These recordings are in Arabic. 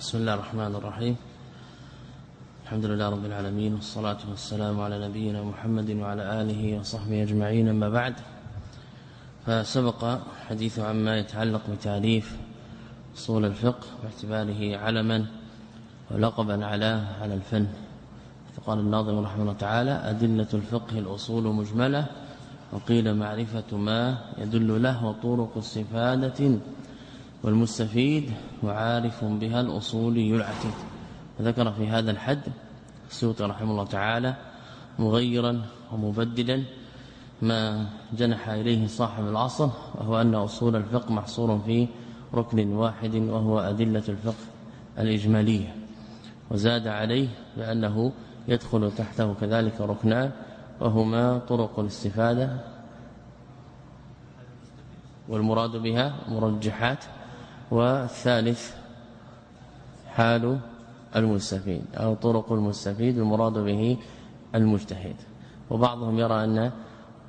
بسم الله الرحمن الرحيم. الحمد لله رب العالمين والصلاة والسلام على نبينا محمد وعلى آله وصحبه أجمعين أما بعد. فسبق حديث عما يتعلق بتعريف أصول الفقه باعتباره علما ولقبا على على الفن. فقال الناظم رحمه الله تعالى أدلة الفقه الأصول مجملة وقيل معرفة ما يدل له وطرق استفادة والمستفيد وعارف بها الأصول يلعتد ذكر في هذا الحد السيوطي رحمه الله تعالى مغيرا ومبدلا ما جنح إليه صاحب العصر وهو أن أصول الفقه محصور في ركن واحد وهو أدلة الفقه الإجمالية. وزاد عليه لأنه يدخل تحته كذلك ركنان وهما طرق الاستفادة والمراد بها مرجحات والثالث حال المستفيد أو طرق المستفيد المراد به المجتهد. وبعضهم يرى أن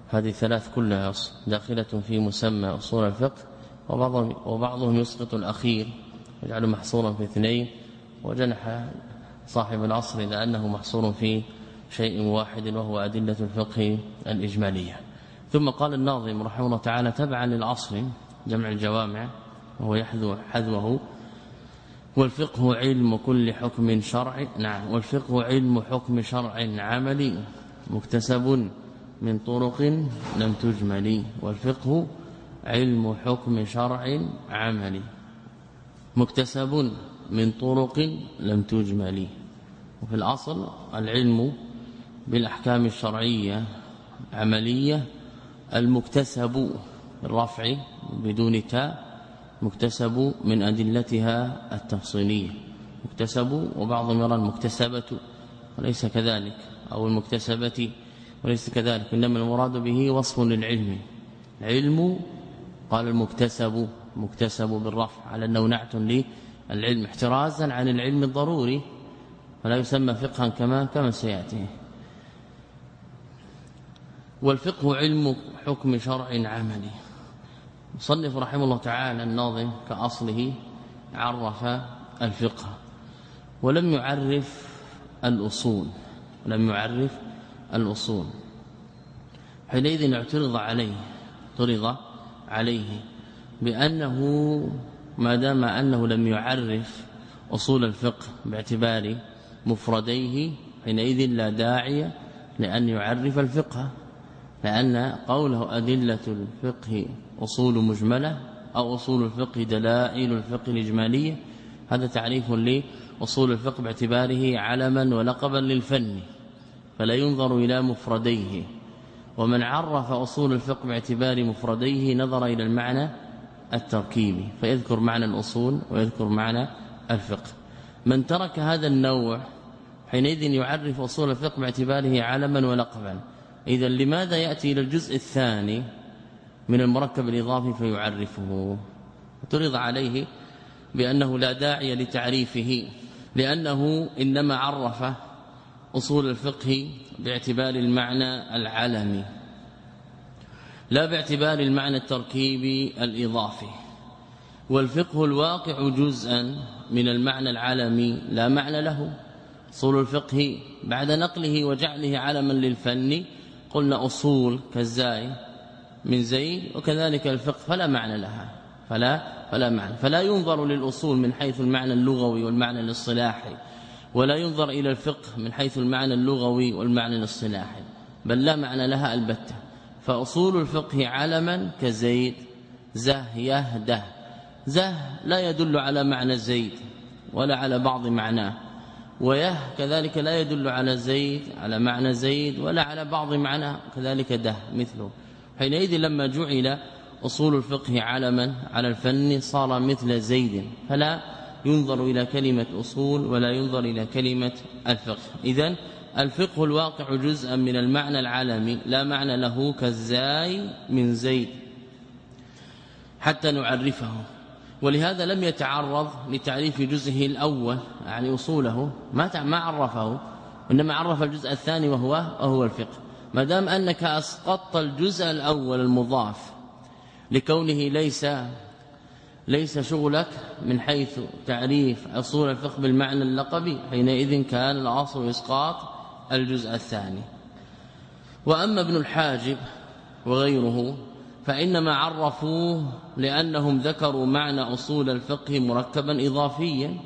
هذه الثلاث كلها داخلة في مسمى أصول الفقه وبعضهم, وبعضهم يسقط الأخير يجعله محصورا في اثنين وجنح صاحب العصر إلى أنه محصور في شيء واحد وهو أدلة الفقه الإجمالية. ثم قال الناظم رحمه الله تعالى تبعا للعصر جمع الجوامع وهو يحذو حذوه. والفقه علم كل حكم شرعي نعم والفقه علم حكم شرع عملي مكتسب من طرق لم تجمل. والفقه علم حكم شرع عملي مكتسب من طرق لم تجمل. وفي الأصل العلم بالأحكام الشرعية عملية المكتسب بالرفع بدون تاء مكتسب من أدلتها التفصيلية. مكتسب وبعضهم يرى المكتسبة وليس كذلك أو المكتسبة وليس كذلك إنما المراد به وصف للعلم. علم قال المكتسب مكتسب بالرفع على أنه نعت للعلم احترازا عن العلم الضروري فلا يسمى فقها كما كما سيأتي. والفقه علم حكم شرع عملي. مصنف رحمه الله تعالى الناظم كأصله عرف الفقه ولم يعرف الأصول ولم يعرف الأصول. حينئذ اعترض عليه اعترض عليه بأنه ما دام أنه لم يعرف أصول الفقه باعتبار مفرديه حينئذ لا داعي لأن يعرف الفقه لأن قوله أدلة الفقه أصول مجملة أو أصول الفقه دلائل الفقه الإجمالية. هذا تعريف لأصول الفقه باعتباره علما ولقبا للفن فلا ينظر إلى مفرديه. ومن عرف أصول الفقه باعتبار مفرديه نظر إلى المعنى التركيبي فيذكر معنى الأصول ويذكر معنى الفقه. من ترك هذا النوع حينئذ يعرف أصول الفقه باعتباره علما ولقبا. اذا لماذا يأتي إلى الجزء الثاني؟ من المركب الإضافي فيعرفه. اعترض عليه بأنه لا داعي لتعريفه لأنه إنما عرف أصول الفقه باعتبار المعنى العلمي لا باعتبار المعنى التركيبي الإضافي. والفقه الواقع جزءا من المعنى العلمي لا معنى له. أصول الفقه بعد نقله وجعله علما للفن قلنا أصول كالزاي من زيد وكذلك الفقه فلا معنى لها. فلا فلا معنى. فلا ينظر للأصول من حيث المعنى اللغوي والمعنى الاصطلاحي ولا ينظر إلى الفقه من حيث المعنى اللغوي والمعنى الاصطلاحي بل لا معنى لها البتة. فأصول الفقه علما كزيد زه يهده. زه لا يدل على معنى زيد ولا على بعض معناه. ويه كذلك لا يدل على زيد على معنى زيد ولا على بعض معنى كذلك ده مثله. حينئذ لما جعل أصول الفقه علما على الفن صار مثل زيد فلا ينظر إلى كلمة أصول ولا ينظر إلى كلمة الفقه. إذا الفقه الواقع جزءا من المعنى العالمي لا معنى له كالزاي من زيد. حتى نعرفه. ولهذا لم يتعرض لتعريف جزئه الأول يعني أصوله ما ما عرفه إنما عرف الجزء الثاني وهو وهو الفقه. ما دام أنك أسقطت الجزء الأول المضاف لكونه ليس ليس شغلك من حيث تعريف أصول الفقه بالمعنى اللقبي حينئذ كان الاصل إسقاط الجزء الثاني. وأما ابن الحاجب وغيره فإنما عرفوه لأنهم ذكروا معنى أصول الفقه مركبا اضافيا.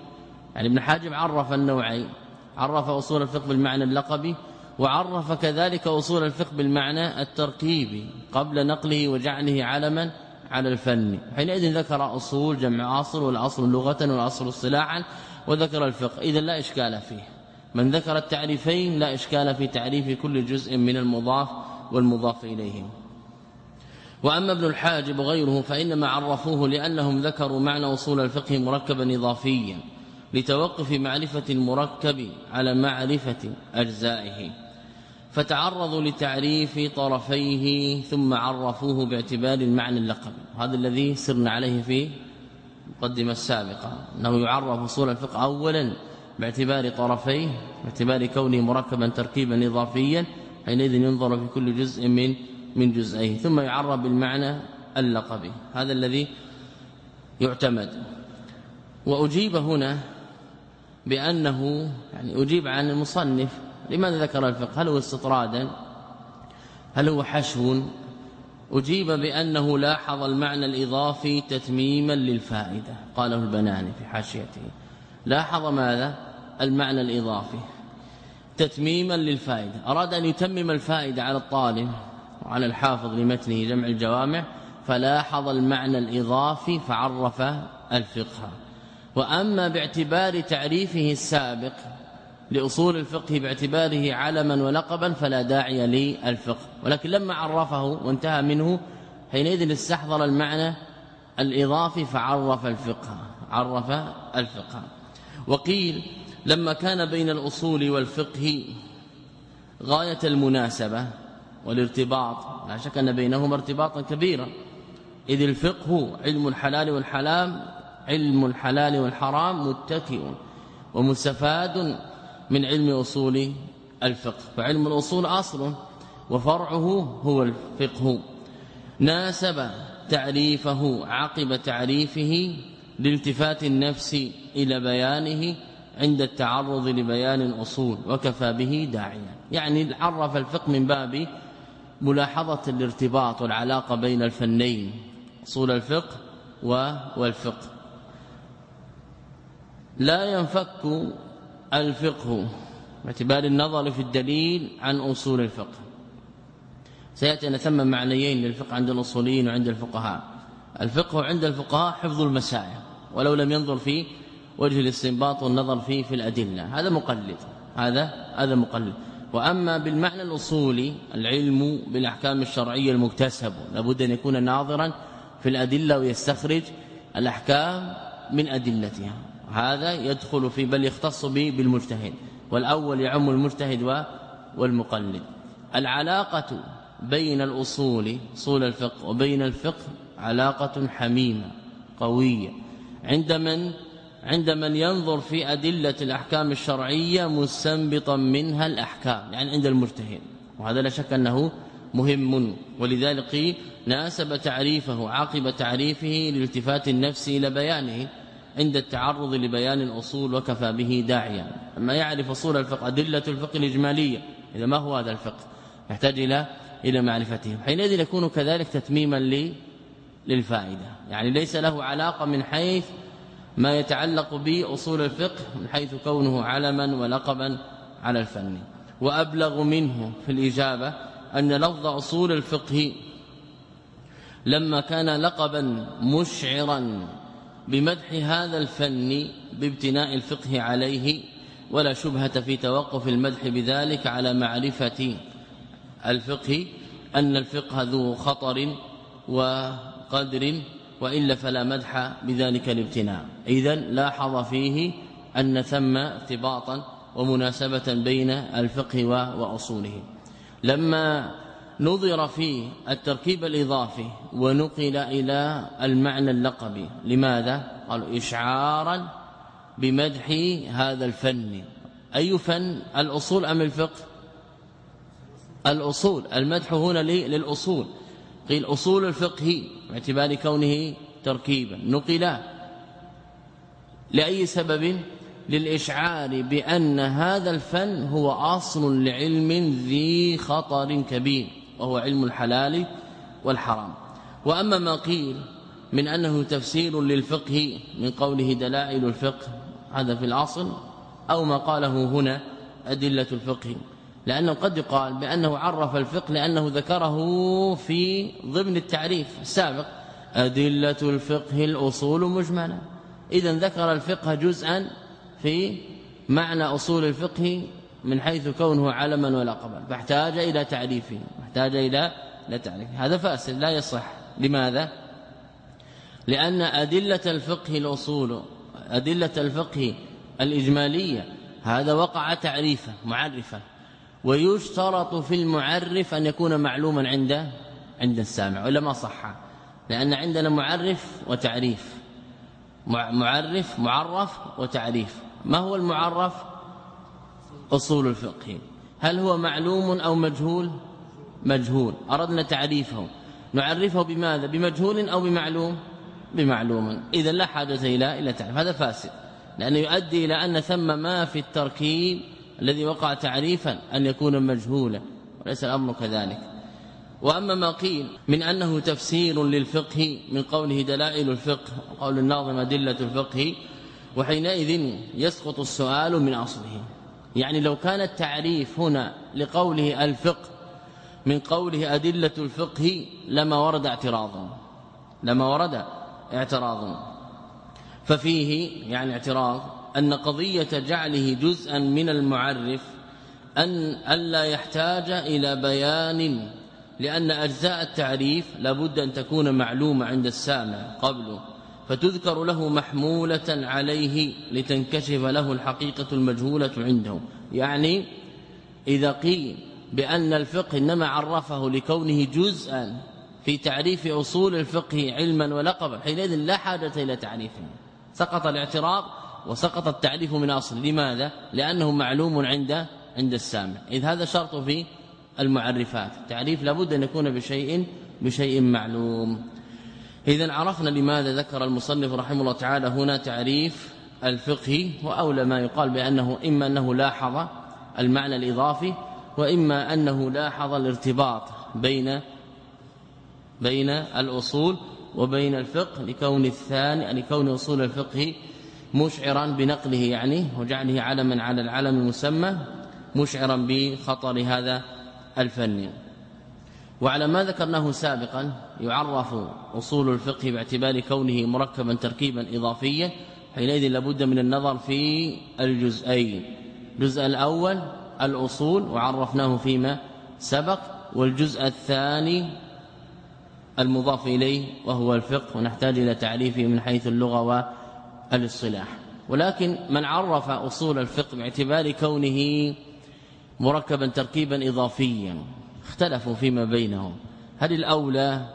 يعني ابن حاجب عرف النوعين عرف أصول الفقه بالمعنى اللقبي وعرف كذلك أصول الفقه بالمعنى التركيبي قبل نقله وجعله علما على الفن. حينئذ ذكر أصول جمع أصل والأصل لغة والأصل اصطلاحا وذكر الفقه. اذا لا إشكال فيه. من ذكر التعريفين لا إشكال في تعريف كل جزء من المضاف والمضاف اليه وأما ابن الحاجب وغيره فإنما عرفوه لأنهم ذكروا معنى أصول الفقه مركبا إضافيا لتوقف معرفة المركب على معرفة أجزائه. فتعرضوا لتعريف طرفيه ثم عرفوه باعتبار المعنى اللقب. هذا الذي سرنا عليه في المقدمة السابقة أنه يعرف أصول الفقه اولا باعتبار طرفيه باعتبار كونه مركبا تركيبا اضافيا حينئذ ينظر في كل جزء من من جزئيه ثم يعرف بالمعنى اللقبي. هذا الذي يعتمد. وأجيب هنا بأنه يعني أجيب عن المصنف لماذا ذكر الفقه؟ هل هو استطرادا؟ هل هو حشو؟ أجيب بأنه لاحظ المعنى الإضافي تتميما للفائدة قاله البناني في حاشيته. لاحظ ماذا؟ المعنى الإضافي تتميما للفائدة. أراد أن يتمم الفائدة على الطالب وعلى الحافظ لمتنه جمع الجوامع فلاحظ المعنى الإضافي فعرف الفقه. وأما باعتبار تعريفه السابق لأصول الفقه باعتباره علما ولقبا فلا داعي للفقه. ولكن لما عرفه وانتهى منه حينئذ استحضر المعنى الإضافي فعرف الفقه عرف الفقه. وقيل لما كان بين الأصول والفقه غاية المناسبة والارتباط لا شك أن بينهما ارتباطا كبيرا. إذ الفقه علم الحلال والحرام علم الحلال والحرام متكئ ومستفاد من علم أصول الفقه فعلم الأصول أصل وفرعه هو الفقه. ناسب تعريفه عقب تعريفه لالتفات النفس إلى بيانه عند التعرض لبيان الاصول وكفى به داعيا. يعني عرف الفقه من باب ملاحظة الارتباط والعلاقة بين الفنين أصول الفقه والفقه. لا ينفك الفقه باعتبار النظر في الدليل عن أصول الفقه. سيأتي أن ثم معنيين للفقه عند الأصوليين وعند الفقهاء. الفقه عند الفقهاء حفظ المسائل ولو لم ينظر في وجه الاستنباط والنظر فيه في الأدلة. هذا مقلد هذا هذا مقلد. وأما بالمعنى الأصولي العلم بالأحكام الشرعية المكتسب لابد أن يكون ناظرا في الأدلة ويستخرج الأحكام من أدلتها. هذا يدخل في بل يختص به بالمجتهد والأول يعم المجتهد والمقلد. العلاقة بين الأصول أصول الفقه وبين الفقه علاقة حميمة قوية. عند من؟ عند من ينظر في أدلة الأحكام الشرعية مستنبطا منها الأحكام يعني عند المجتهد. وهذا لا شك أنه مهم. ولذلك ناسب تعريفه عقب تعريفه لالتفات النفس إلى بيانه. عند التعرض لبيان الأصول وكفى به داعيا. أما يعرف أصول الفقه أدلة الفقه الإجمالية إذا ما هو هذا الفقه؟ يحتاج إلى إلى معرفته حينئذ يكون كذلك تتميما للفائدة. يعني ليس له علاقة من حيث ما يتعلق بأصول الفقه من حيث كونه علما ولقبا على الفن. وأبلغ منه في الإجابة أن لفظ أصول الفقه لما كان لقبا مشعرا بمدح هذا الفن بابتناء الفقه عليه ولا شبهة في توقف المدح بذلك على معرفة الفقه أن الفقه ذو خطر وقدر وإلا فلا مدح بذلك الابتناء. إذا لاحظ فيه أن ثم ارتباطا ومناسبة بين الفقه وأصوله. لما نظر في التركيب الإضافي ونقل إلى المعنى اللقبي. لماذا؟ قالوا اشعارا بمدح هذا الفن. أي فن؟ الأصول أم الفقه؟ الأصول. المدح هنا للأصول. قيل أصول الفقه باعتبار كونه تركيبا. نقلا لأي سبب؟ للإشعار بأن هذا الفن هو أصل لعلم ذي خطر كبير. وهو علم الحلال والحرام. وأما ما قيل من أنه تفسير للفقه من قوله دلائل الفقه هذا في الأصل أو ما قاله هنا أدلة الفقه. لأنه قد يقال بأنه عرف الفقه لأنه ذكره في ضمن التعريف السابق. أدلة الفقه الأصول مجملة. إذا ذكر الفقه جزءا في معنى أصول الفقه من حيث كونه علما ولقبا فاحتاج إلى تعريفه احتاج إلى لا تعريف هذا فاسد لا يصح. لماذا؟ لأن أدلة الفقه الأصول أدلة الفقه الإجمالية هذا وقع تعريفه معرفة ويشترط في المعرف أن يكون معلوما عند عند السامع ولا ما صح؟ لأن عندنا معرف وتعريف. معرف معرف وتعريف. ما هو المعرف؟ أصول الفقه. هل هو معلوم أو مجهول؟ مجهول. أردنا تعريفه. نعرفه بماذا؟ بمجهول أو بمعلوم؟ بمعلوم. إذا لا حاجة إلى إلى تعريف. هذا فاسد. لأنه يؤدي إلى أن ثم ما في التركيب الذي وقع تعريفا أن يكون مجهولا. وليس الأمر كذلك. وأما ما قيل من أنه تفسير للفقه من قوله دلائل الفقه قول الناظم أدلة الفقه وحينئذ يسقط السؤال من أصله. يعني لو كان التعريف هنا لقوله الفقه من قوله أدلة الفقه لما ورد اعتراضا لما ورد اعتراض. ففيه يعني اعتراض أن قضية جعله جزءا من المعرف أن ألا يحتاج إلى بيان لأن أجزاء التعريف لابد أن تكون معلومة عند السامع قبله. فتذكر له محمولة عليه لتنكشف له الحقيقة المجهولة عنده. يعني إذا قيل بأن الفقه إنما عرفه لكونه جزءا في تعريف أصول الفقه علما ولقبا حينئذ لا حاجة إلى تعريفه سقط الاعتراض وسقط التعريف من أصل. لماذا؟ لأنه معلوم عند عند السامع. إذ هذا شرط في المعرفات. تعريف لابد أن يكون بشيء بشيء معلوم. اذا عرفنا لماذا ذكر المصنف رحمه الله تعالى هنا تعريف الفقه وأولى ما يقال بأنه إما أنه لاحظ المعنى الإضافي وإما أنه لاحظ الارتباط بين بين الأصول وبين الفقه لكون الثاني يعني كون أصول الفقه مشعرا بنقله يعني وجعله علما على العلم المسمى مشعرا بخطر هذا الفن وعلى ما ذكرناه سابقا يعرف أصول الفقه باعتبار كونه مركبا تركيبا إضافيا حينئذ لابد من النظر في الجزئين. الجزء الأول الأصول وعرفناه فيما سبق والجزء الثاني المضاف إليه وهو الفقه ونحتاج إلى تعريفه من حيث اللغة والاصطلاح. ولكن من عرف أصول الفقه باعتبار كونه مركبا تركيبا إضافيا اختلفوا فيما بينهم. هل الأولى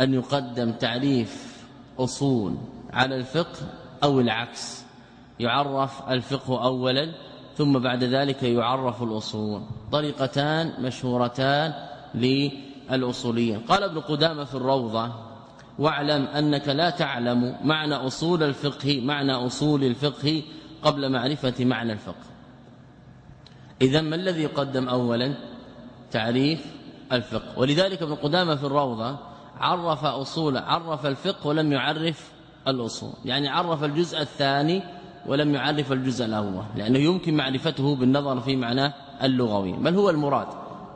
أن يقدم تعريف أصول على الفقه أو العكس؟ يعرف الفقه أولا ثم بعد ذلك يعرف الأصول. طريقتان مشهورتان الأصولية قال ابن قدامة في الروضة واعلم أنك لا تعلم معنى أصول الفقه معنى أصول الفقه قبل معرفة معنى الفقه. إذا ما الذي يقدم أولا؟ تعريف الفقه. ولذلك ابن قدامة في الروضة عرف أصول عرف الفقه ولم يعرف الأصول. يعني عرف الجزء الثاني ولم يعرف الجزء الأول. لأنه يمكن معرفته بالنظر في معناه اللغوي. بل هو المراد؟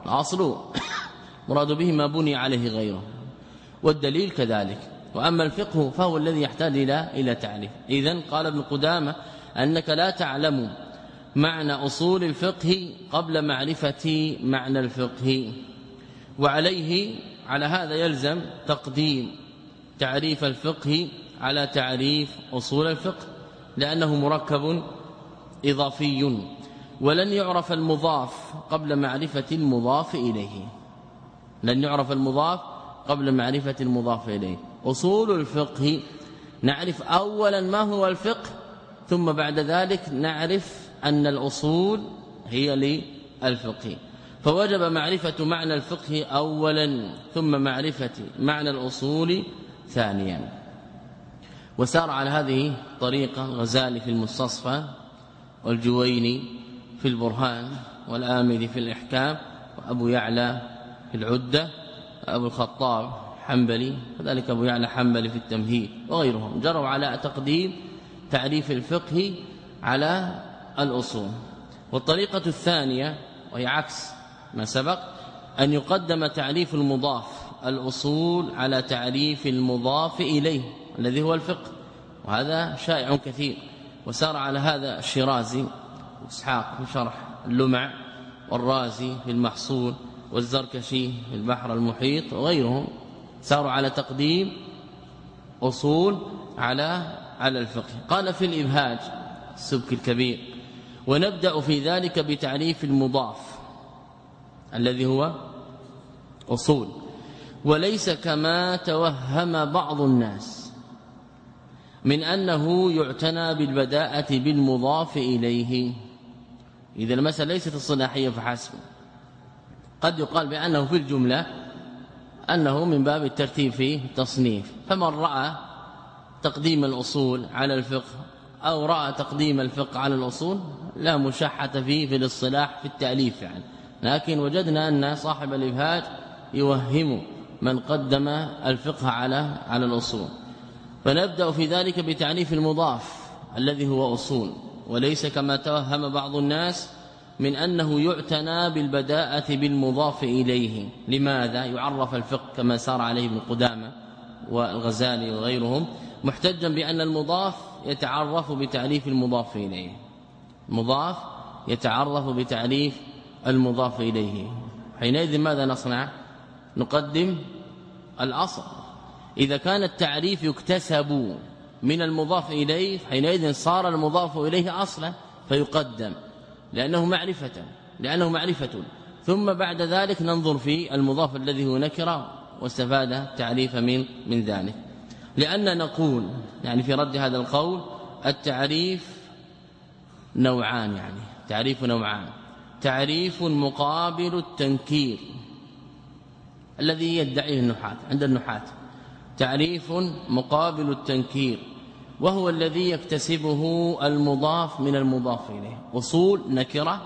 الأصل مراد به ما بني عليه غيره. والدليل كذلك. وأما الفقه فهو الذي يحتاج إلى إلى تعريف. اذا قال ابن قدامة أنك لا تعلم معنى أصول الفقه قبل معرفة معنى الفقه. وعليه على هذا يلزم تقديم تعريف الفقه على تعريف أصول الفقه لأنه مركب إضافي. ولن يعرف المضاف قبل معرفة المضاف إليه. لن يعرف المضاف قبل معرفة المضاف إليه. أصول الفقه نعرف اولا ما هو الفقه ثم بعد ذلك نعرف أن الأصول هي للفقه. فوجب معرفة معنى الفقه اولا ثم معرفة معنى الأصول ثانيا. وسار على هذه الطريقة الغزالي في المستصفى والجويني في البرهان والآمدي في الإحكام وأبو يعلى في العدة أبو الخطاب حنبلي كذلك أبو يعلى حنبلي في التمهيد وغيرهم. جروا على تقديم تعريف الفقه على الأصول. والطريقة الثانية وهي عكس ما سبق أن يقدم تعريف المضاف الأصول على تعريف المضاف إليه الذي هو الفقه. وهذا شائع كثير. وسار على هذا الشيرازي اسحاق في شرح اللمع والرازي في المحصول والزركشي في البحر المحيط وغيرهم. ساروا على تقديم أصول على على الفقه. قال في الإبهاج السبك الكبير ونبدأ في ذلك بتعريف المضاف الذي هو أصول. وليس كما توهم بعض الناس من أنه يعتنى بالبداءة بالمضاف إليه. إذا المسألة ليست الصلاحية فحسب. قد يقال بأنه في الجملة أنه من باب الترتيب في التصنيف. فمن رأى تقديم الأصول على الفقه أو رأى تقديم الفقه على الأصول لا مشحة فيه في الاصطلاح في التأليف يعني. لكن وجدنا أن صاحب الإبهاج يوهم من قدم الفقه على على الأصول. فنبدأ في ذلك بتعريف المضاف الذي هو أصول. وليس كما توهم بعض الناس من أنه يعتنى بالبداءة بالمضاف إليه. لماذا؟ يعرف الفقه كما سار عليه ابن قدامة والغزالي وغيرهم محتجا بأن المضاف يتعرف بتعريف المضاف إليه. مضاف يتعرف بتعريف المضاف إليه. حينئذ ماذا نصنع؟ نقدم الأصل. إذا كان التعريف يكتسب من المضاف إليه حينئذ صار المضاف إليه أصلا فيقدم لأنه معرفة لأنه معرفة. ثم بعد ذلك ننظر في المضاف الذي هو نكرة واستفاد تعريف من من ذلك. لأن نقول يعني في رد هذا القول التعريف نوعان يعني تعريف نوعان. تعريف مقابل التنكير الذي يدعيه النحاة عند النحاة. تعريف مقابل التنكير وهو الذي يكتسبه المضاف من المضاف إليه. أصول نكرة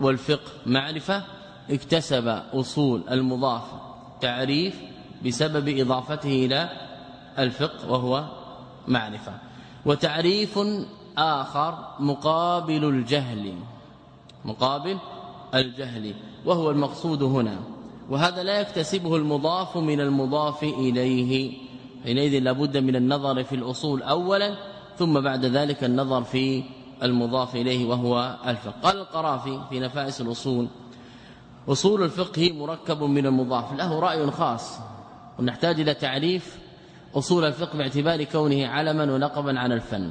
والفقه معرفة. اكتسب أصول المضاف تعريف بسبب إضافته إلى الفقه وهو معرفة. وتعريف آخر مقابل الجهل مقابل الجهل وهو المقصود هنا. وهذا لا يكتسبه المضاف من المضاف إليه. حينئذ لابد من النظر في الأصول اولا ثم بعد ذلك النظر في المضاف إليه وهو الفقه. قال القرافي في نفائس الأصول أصول الفقه مركب من المضاف له رأي خاص. ونحتاج إلى تعريف أصول الفقه باعتبار كونه علما ولقبا على الفن.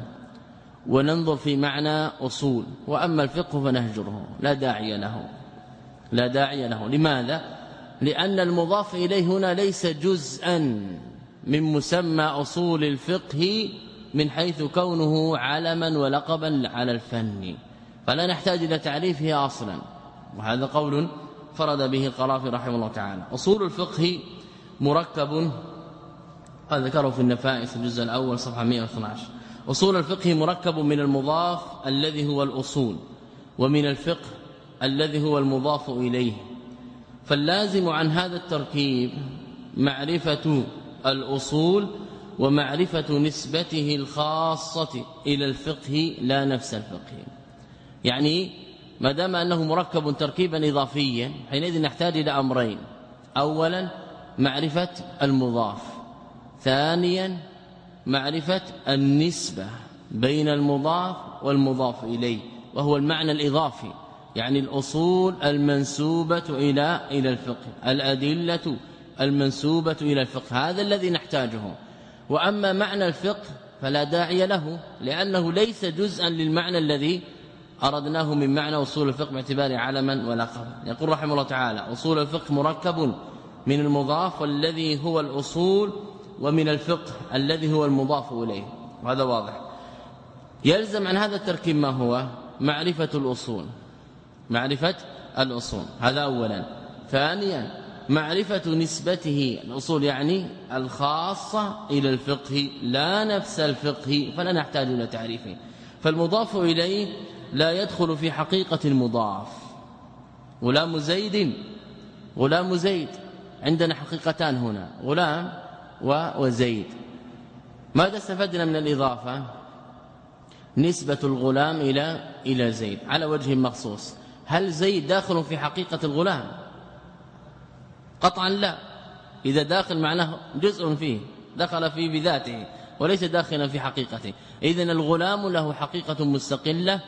وننظر في معنى أصول. وأما الفقه فنهجره. لا داعي له. لا داعي له. لماذا؟ لأن المضاف إليه هنا ليس جزءا من مسمى أصول الفقه من حيث كونه علما ولقبا على الفن. فلا نحتاج إلى تعريفه أصلا. وهذا قول فرد به القرافي رحمه الله تعالى. أصول الفقه مركب هذا ذكره في النفائس الجزء الأول صفحة 112 أصول الفقه مركب من المضاف الذي هو الأصول ومن الفقه الذي هو المضاف إليه. فاللازم عن هذا التركيب معرفة الأصول ومعرفة نسبته الخاصة إلى الفقه لا نفس الفقه. يعني ما دام أنه مركب تركيبا اضافيا حينئذ نحتاج إلى أمرين. اولا معرفة المضاف. ثانيا معرفة النسبة بين المضاف والمضاف إليه وهو المعنى الإضافي يعني الأصول المنسوبة إلى إلى الفقه الأدلة المنسوبة إلى الفقه هذا الذي نحتاجه. وأما معنى الفقه فلا داعي له لأنه ليس جزءا للمعنى الذي أردناه من معنى أصول الفقه باعتبار علما ولقبا يقول رحمه الله تعالى أصول الفقه مركب من المضاف والذي هو الأصول ومن الفقه الذي هو المضاف إليه. وهذا واضح. يلزم عن هذا التركيب ما هو؟ معرفة الأصول. معرفة الأصول. هذا اولا. ثانيا معرفة نسبته. الأصول يعني الخاصة إلى الفقه لا نفس الفقه. فلا نحتاج إلى تعريفه. فالمضاف إليه لا يدخل في حقيقة المضاف. غلام زيد غلام زيد. عندنا حقيقتان هنا. غلام وزيد. ماذا استفدنا من الإضافة؟ نسبة الغلام إلى إلى زيد على وجه مخصوص. هل زيد داخل في حقيقة الغلام؟ قطعا لا. إذا داخل معناه جزء فيه دخل فيه بذاته وليس داخلا في حقيقته. اذا الغلام له حقيقة مستقلة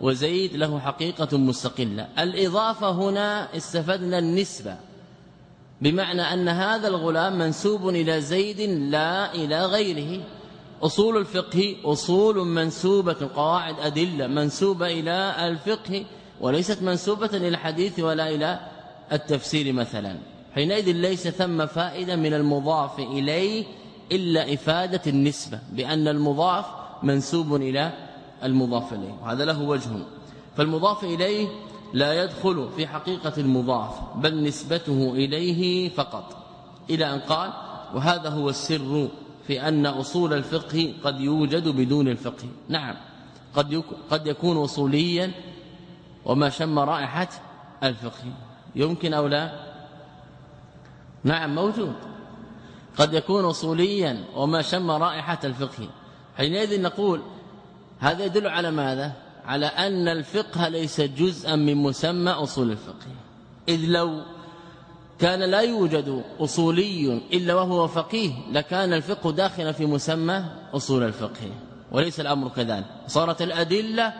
وزيد له حقيقة مستقلة. الإضافة هنا استفدنا النسبة. بمعنى أن هذا الغلام منسوب إلى زيد لا إلى غيره. أصول الفقه أصول منسوبة قواعد أدلة منسوبة إلى الفقه وليست منسوبة إلى الحديث ولا إلى التفسير مثلا. حينئذ ليس ثم فائدة من المضاف إليه إلا إفادة النسبة بأن المضاف منسوب إلى المضاف إليه وهذا له وجه. فالمضاف إليه لا يدخل في حقيقة المضاف بل نسبته إليه فقط. إلى أن قال وهذا هو السر في أن أصول الفقه قد يوجد بدون الفقه. نعم قد قد يكون اصوليا وما شم رائحة الفقه. يمكن أو لا؟ نعم موجود. قد يكون اصوليا وما شم رائحة الفقه. حينئذ نقول هذا يدل على ماذا؟ على أن الفقه ليس جزءا من مسمى أصول الفقه. إذ لو كان لا يوجد أصولي إلا وهو فقيه لكان الفقه داخلا في مسمى أصول الفقه وليس الأمر كذلك. صارت الأدلة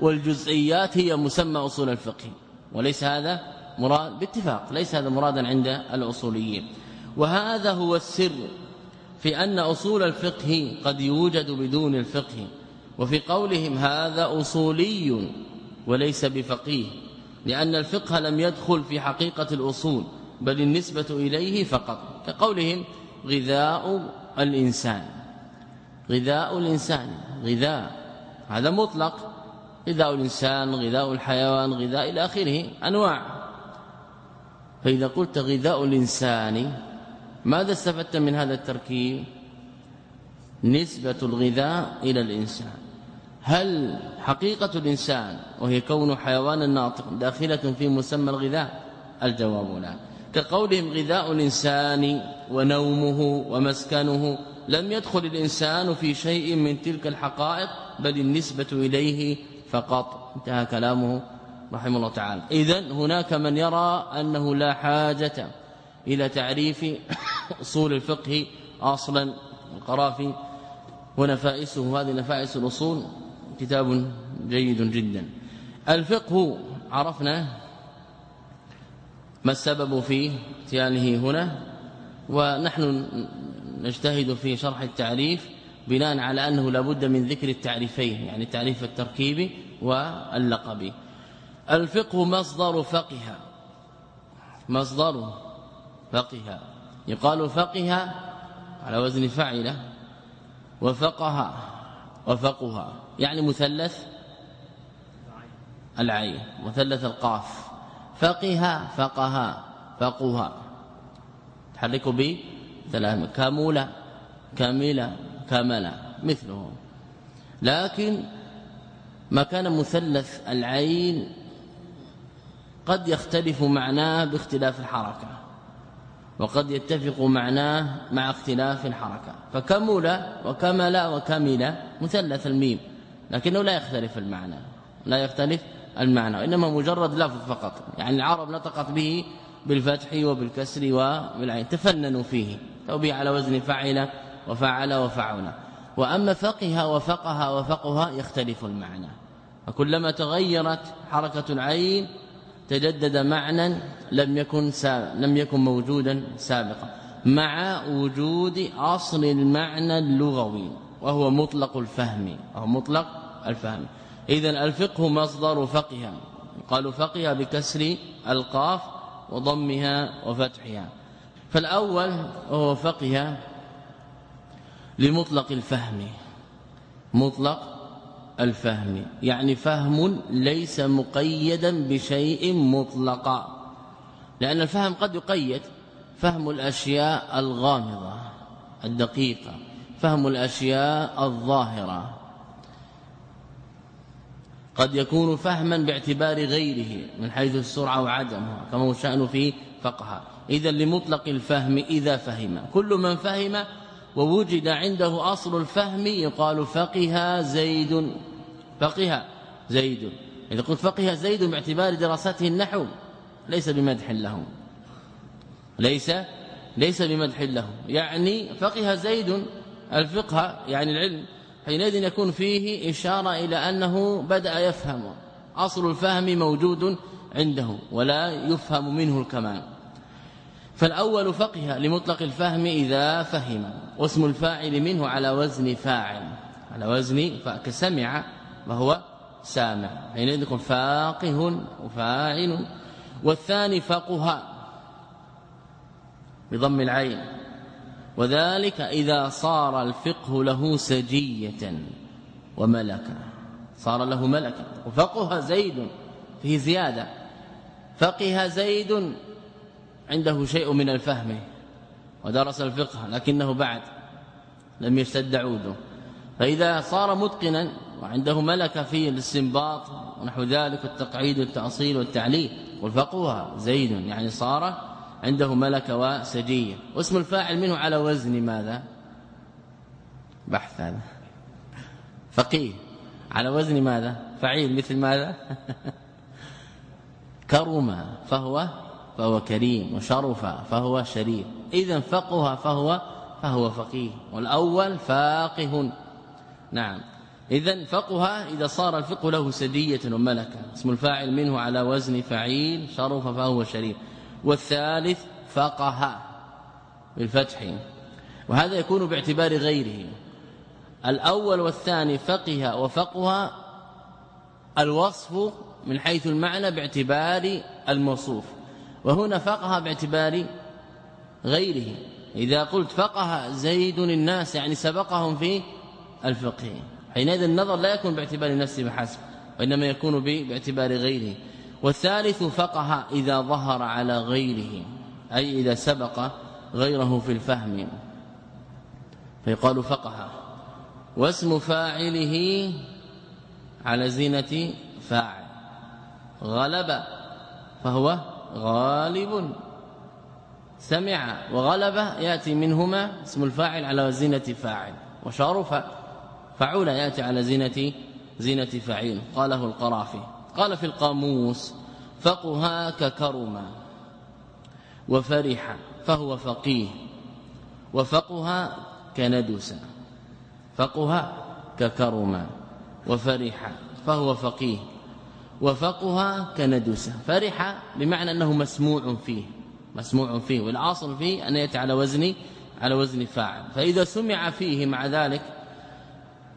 والجزئيات هي مسمى أصول الفقه وليس هذا مراد باتفاق ليس هذا مرادا عند الأصوليين. وهذا هو السر في أن أصول الفقه قد يوجد بدون الفقه. وفي قولهم هذا أصولي وليس بفقيه لأن الفقه لم يدخل في حقيقة الأصول بل النسبة إليه فقط. كقولهم غذاء الإنسان. غذاء الإنسان غذاء. هذا مطلق. غذاء الإنسان غذاء الحيوان غذاء إلى آخره أنواع. فإذا قلت غذاء الإنسان ماذا استفدت من هذا التركيب؟ نسبة الغذاء إلى الإنسان. هل حقيقة الإنسان وهي كون حيوان ناطق داخلة في مسمى الغذاء؟ الجواب لا. كقولهم غذاء الإنسان ونومه ومسكنه لم يدخل الإنسان في شيء من تلك الحقائق بل النسبة إليه فقط. انتهى كلامه رحمه الله تعالى. اذا هناك من يرى أنه لا حاجة إلى تعريف أصول الفقه أصلا. القرافي ونفائسه هذه نفائس الأصول. كتاب جيد جدا. الفقه عرفنا ما السبب في اتيانه هنا ونحن نجتهد في شرح التعريف بناء على أنه لابد من ذكر التعريفين يعني التعريف التركيبي واللقبي الفقه مصدر فقه. مصدر فقه. يقال فقه على وزن فعله وفقه. وفقها. يعني مثلث العين مثلث القاف. فقه فقها فقها. تحركوا به كامولة كاملة كاملا مثله لكن ما كان مثلث العين قد يختلف معناه باختلاف الحركة. وقد يتفق معناه مع اختلاف الحركة. فكمل وكمل وكمل مثلث الميم. لكنه لا يختلف المعنى. لا يختلف المعنى وإنما مجرد لفظ فقط. يعني العرب نطقت به بالفتح وبالكسر وبالعين. تفننوا فيه. توبيه على وزن فعل وفعل وفعل. وأما فقه وفقه وفقها يختلف المعنى. وكلما تغيرت حركة العين تجدد معنى لم يكن لم يكن موجودا سابقا مع وجود أصل المعنى اللغوي وهو مطلق الفهم أو مطلق الفهم. اذا الفقه مصدر فقه. قالوا فقه بكسر القاف وضمها وفتحها. فالأول وهو فقه لمطلق الفهم مطلق الفهم. يعني فهم ليس مقيدا بشيء مطلقا لأن الفهم قد يقيد فهم الأشياء الغامضة الدقيقة فهم الأشياء الظاهرة. قد يكون فهما باعتبار غيره من حيث السرعة وعدمها كما هو شأن في فقه إذا لمطلق الفهم إذا فهم. كل من فهم ووجد عنده أصل الفهم يقال فقه زيد. فقه زيد. إذا قلت فقه زيد باعتبار دراسته النحو. ليس بمدح له ليس ليس بمدح له يعني فقه زيد الفقه يعني العلم حينئذ يكون فيه إشارة إلى أنه بدأ يفهم. أصل الفهم موجود عنده ولا يفهم منه الكمال. فالأول فقه لمطلق الفهم إذا فهم واسم الفاعل منه على وزن فاعل على وزن كسمع وهو سامع حينئذ يكون فاقه وفاعل. والثاني فقه بضم العين. وذلك إذا صار الفقه له سجية وملكا صار له ملكا وفقه زيد فيه زيادة. فقه زيد عنده شيء من الفهم ودرس الفقه لكنه بعد لم يشتد عوده. فإذا صار متقنا وعنده ملكة في الاستنباط ونحو ذلك التقعيد والتأصيل والتعليل والفقه زيد يعني صار عنده ملكة وسجية. واسم الفاعل منه على وزن ماذا؟ بحث هذا. فقيه. على وزن ماذا؟ فعيل مثل ماذا؟ كرم فهو فهو كريم وشرف فهو شريف. اذا فقه فهو فهو فقيه. والأول فاقه. نعم. اذا فقه إذا صار الفقه له سجيه وملكة. اسم الفاعل منه على وزن فعيل شرف فهو شريف. والثالث فقه بالفتح. وهذا يكون باعتبار غيره. الأول والثاني فقه وفقه الوصف من حيث المعنى باعتبار الموصوف. وهنا فقه باعتبار غيره. إذا قلت فقه زيد الناس يعني سبقهم في الفقه. حينئذ النظر لا يكون باعتبار نفسه بحسب وإنما يكون باعتبار غيره. والثالث فقه إذا ظهر على غيره أي إذا سبق غيره في الفهم. فيقال فقه. واسم فاعله على زينة فاعل. غلب فهو غالب. سمع وغلب يأتي منهما اسم الفاعل على زينة فاعل وشرف فعول يأتي على زينة زينة فاعل قاله القرافي. قال في القاموس فقها ككرما وفرح فهو فقيه وفقها كندسا فقها ككرما وفرح فهو فقيه. وفقها كندسا فرح بمعنى أنه مسموع فيه. مسموع فيه. والأصل فيه أن يأتي على وزن على وزن فاعل. فإذا سمع فيه مع ذلك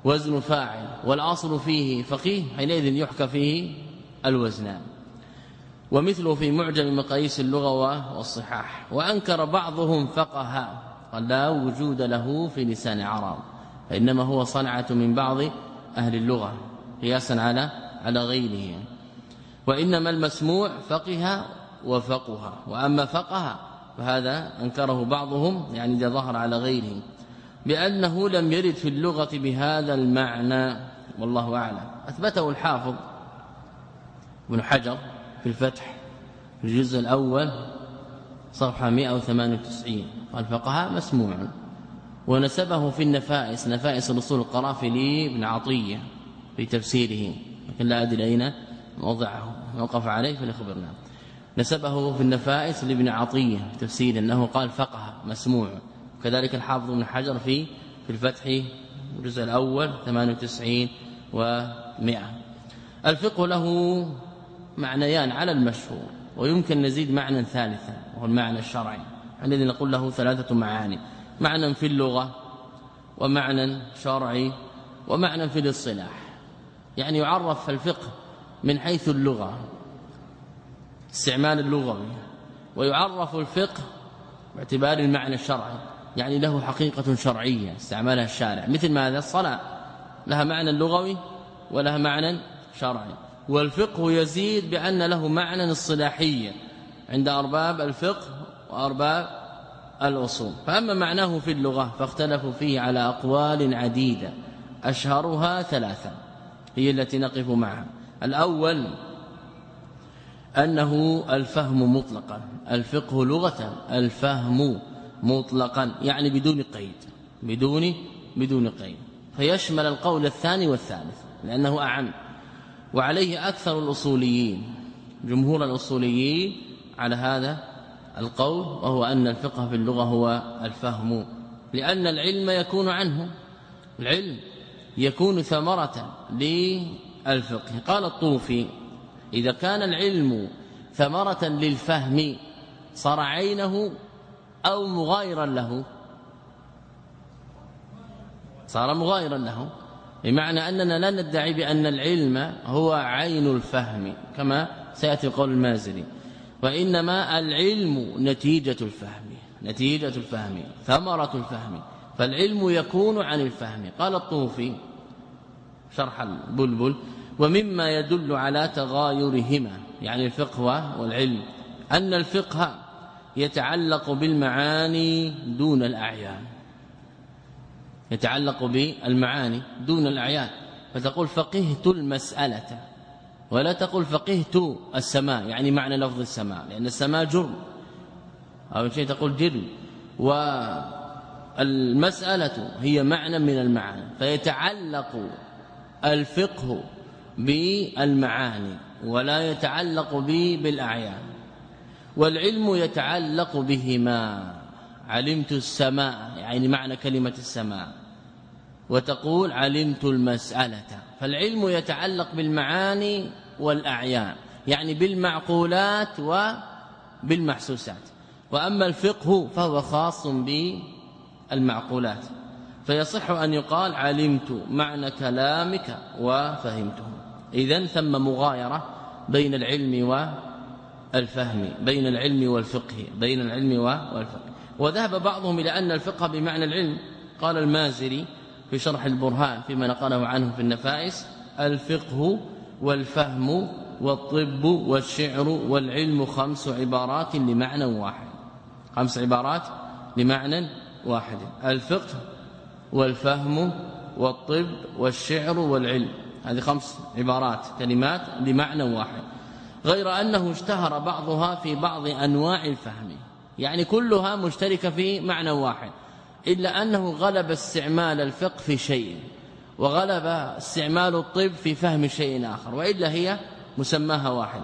وزن فاعل والأصل فيه فقيه حينئذ يحكى فيه الوزنان ومثله في معجم مقاييس اللغة والصحاح. وأنكر بعضهم فقه قال لا وجود له في لسان عرب. فإنما هو صنعة من بعض أهل اللغة. قياسا على على غيره. وإنما المسموع فقه وفقه وأما فقه فهذا أنكره بعضهم يعني إذا ظهر على غيره. بأنه لم يرد في اللغة بهذا المعنى والله أعلم. أثبته الحافظ ابن حجر في الفتح في الجزء الأول صفحة 198 قال فقهاء مسموع. ونسبه في النفائس نفائس الأصول القرافلي بن عطية في تفسيره. لكن لا أدري أين وضعه وقف عليه فليخبرنا. نسبه في النفائس لابن عطية في تفسير أنه قال فقه مسموع. كذلك الحافظ بن حجر في في الفتح الجزء الأول 98 و100 الفقه له معنيان على المشهور ويمكن نزيد معنى ثالثا وهو المعنى الشرعي. الذي نقول له ثلاثة معاني معنى في اللغة ومعنى شرعي ومعنى في الاصطلاح. يعني يعرف الفقه من حيث اللغة استعمال اللغوي ويعرف الفقه باعتبار المعنى الشرعي يعني له حقيقة شرعية استعملها الشارع مثل ماذا الصلاة لها معنى لغوي ولها معنى شرعي والفقه يزيد بأن له معنى اصطلاحيا عند أرباب الفقه وأرباب الأصول فأما معناه في اللغة فاختلفوا فيه على أقوال عديدة أشهرها ثلاثة. هي التي نقف معها. الأول أنه الفهم مطلقا الفقه لغة الفهم مطلقا يعني بدون قيد بدون بدون قيد. فيشمل القول الثاني والثالث لأنه أعم. وعليه أكثر الأصوليين جمهور الأصوليين على هذا القول وهو أن الفقه في اللغة هو الفهم لأن العلم يكون عنه. العلم يكون ثمرة للفقه. قال الطوفي إذا كان العلم ثمرة للفهم صار عينه أو مغايرا له؟ صار مغايرا له. بمعنى أننا لا ندعي بأن العلم هو عين الفهم كما سيأتي قول المازري وإنما العلم نتيجة الفهم نتيجة الفهم ثمرة الفهم. فالعلم يكون عن الفهم. قال الطوفي شرح البلبل ومما يدل على تغايرهما يعني الفقه والعلم أن الفقه يتعلق بالمعاني دون الأعيان. يتعلق بالمعاني دون الأعيان. فتقول فقهت المسألة ولا تقول فقهت السماء يعني معنى لفظ السماء لأن السماء جرم. أو شيء تقول جرم. والمسألة هي معنى من المعاني فيتعلق الفقه بالمعاني ولا يتعلق به بالأعيان والعلم يتعلق بهما. علمت السماء يعني معنى كلمة السماء وتقول علمت المسألة فالعلم يتعلق بالمعاني والأعيان يعني بالمعقولات وبالمحسوسات وأما الفقه فهو خاص بالمعقولات فيصح أن يقال علمت معنى كلامك وفهمته. اذا ثم مغايرة بين العلم والفهم بين العلم والفقه بين العلم والفقه. وذهب بعضهم إلى أن الفقه بمعنى العلم. قال المازري في شرح البرهان فيما نقله عنه في النفائس الفقه والفهم والطب والشعر والعلم خمس عبارات لمعنى واحد. خمس عبارات لمعنى واحد. الفقه والفهم والطب والشعر والعلم. هذه خمس عبارات كلمات لمعنى واحد. غير أنه اشتهر بعضها في بعض أنواع الفهم. يعني كلها مشتركة في معنى واحد. إلا أنه غلب استعمال الفقه في شيء وغلب استعمال الطب في فهم شيء آخر وإلا هي مسماها واحد.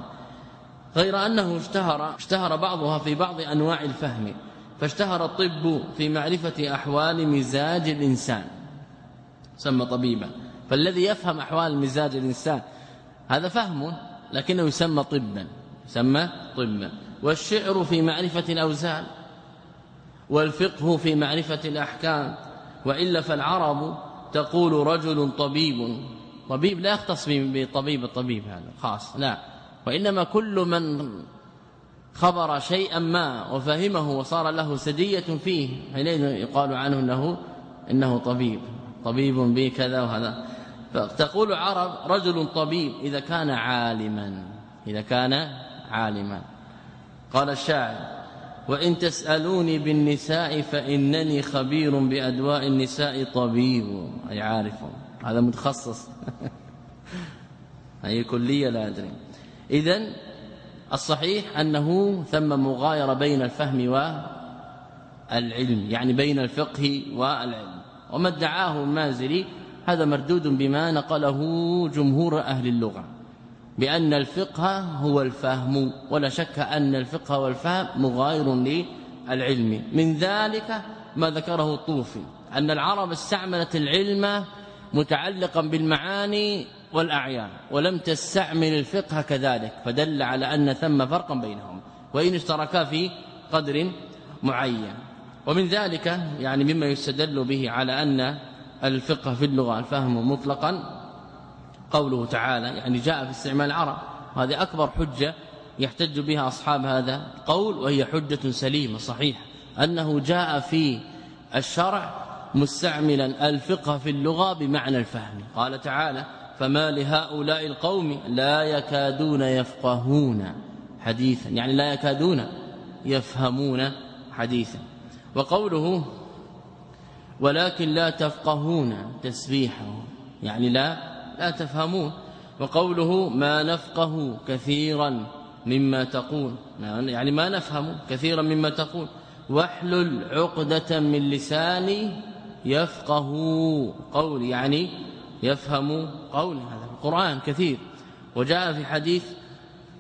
غير أنه اشتهر اشتهر بعضها في بعض أنواع الفهم. فاشتهر الطب في معرفة أحوال مزاج الإنسان. سمى طبيبا. فالذي يفهم أحوال مزاج الإنسان هذا فهم لكنه يسمى طبا. يسمى طبا. والشعر في معرفة الأوزان والفقه في معرفة الأحكام والا فالعرب تقول رجل طبيب. طبيب لا يختص بطبيب الطبيب هذا خاص لا. وإنما كل من خبر شيئا ما وفهمه وصار له سجيه فيه حينئذ يقال عنه إنه إنه طبيب طبيب به كذا وهذا. فتقول عرب رجل طبيب إذا كان عالما إذا كان عالما. قال الشاعر وإن تسألوني بالنساء فإنني خبير بأدواء النساء طبيب. أي عارف هذا متخصص. أي كلية لا أدري. إذن الصحيح أنه ثم مغايرة بين الفهم والعلم يعني بين الفقه والعلم وما ادعاه المازري هذا مردود بما نقله جمهور أهل اللغة بأن الفقه هو الفهم ولا شك أن الفقه والفهم مغاير للعلم. من ذلك ما ذكره الطوفي أن العرب استعملت العلم متعلقا بالمعاني والأعيان ولم تستعمل الفقه كذلك فدل على أن ثم فرقا بينهم وإن اشتركا في قدر معين. ومن ذلك يعني مما يستدل به على أن الفقه في اللغة الفهم مطلقا قوله تعالى يعني جاء في استعمال العرب. هذه أكبر حجة يحتج بها أصحاب هذا القول وهي حجة سليمة صحيح أنه جاء في الشرع مستعملا الفقه في اللغة بمعنى الفهم. قال تعالى فما لهؤلاء القوم لا يكادون يفقهون حديثا. يعني لا يكادون يفهمون حديثا. وقوله ولكن لا تفقهون تسبيحه. يعني لا لا تفهمون. وقوله ما نفقه كثيرا مما تقول. يعني ما نفهم كثيرا مما تقول. واحلل عقدة من لساني يفقه قول يعني يفهم قول هذا القرآن كثير. وجاء في حديث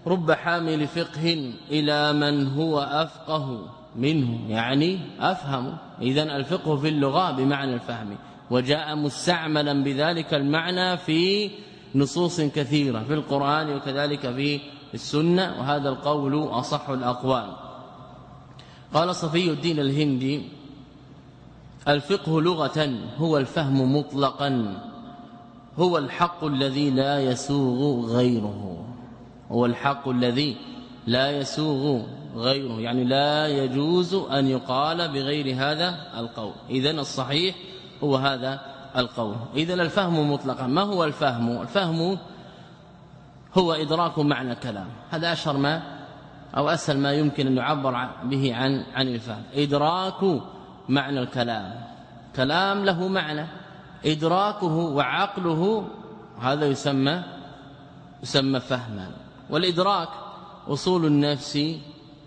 رب حامل فقه إلى من هو أفقه منه. يعني أفهم. إذا الفقه في اللغة بمعنى الفهم. وجاء مستعملا بذلك المعنى في نصوص كثيرة في القرآن وكذلك في السنة. وهذا القول أصح الأقوال. قال صفي الدين الهندي الفقه لغة هو الفهم مطلقا. هو الحق الذي لا يسوغ غيره. هو الحق الذي لا يسوغ غيره. يعني لا يجوز أن يقال بغير هذا القول. اذا الصحيح هو هذا القول. اذا الفهم مطلقا. ما هو الفهم؟ الفهم هو إدراك معنى الكلام. هذا أشهر ما أو أسهل ما يمكن أن يعبر به عن عن الفهم. إدراك معنى الكلام. كلام له معنى. إدراكه وعقله هذا يسمى يسمى فهما. والإدراك أصول النفس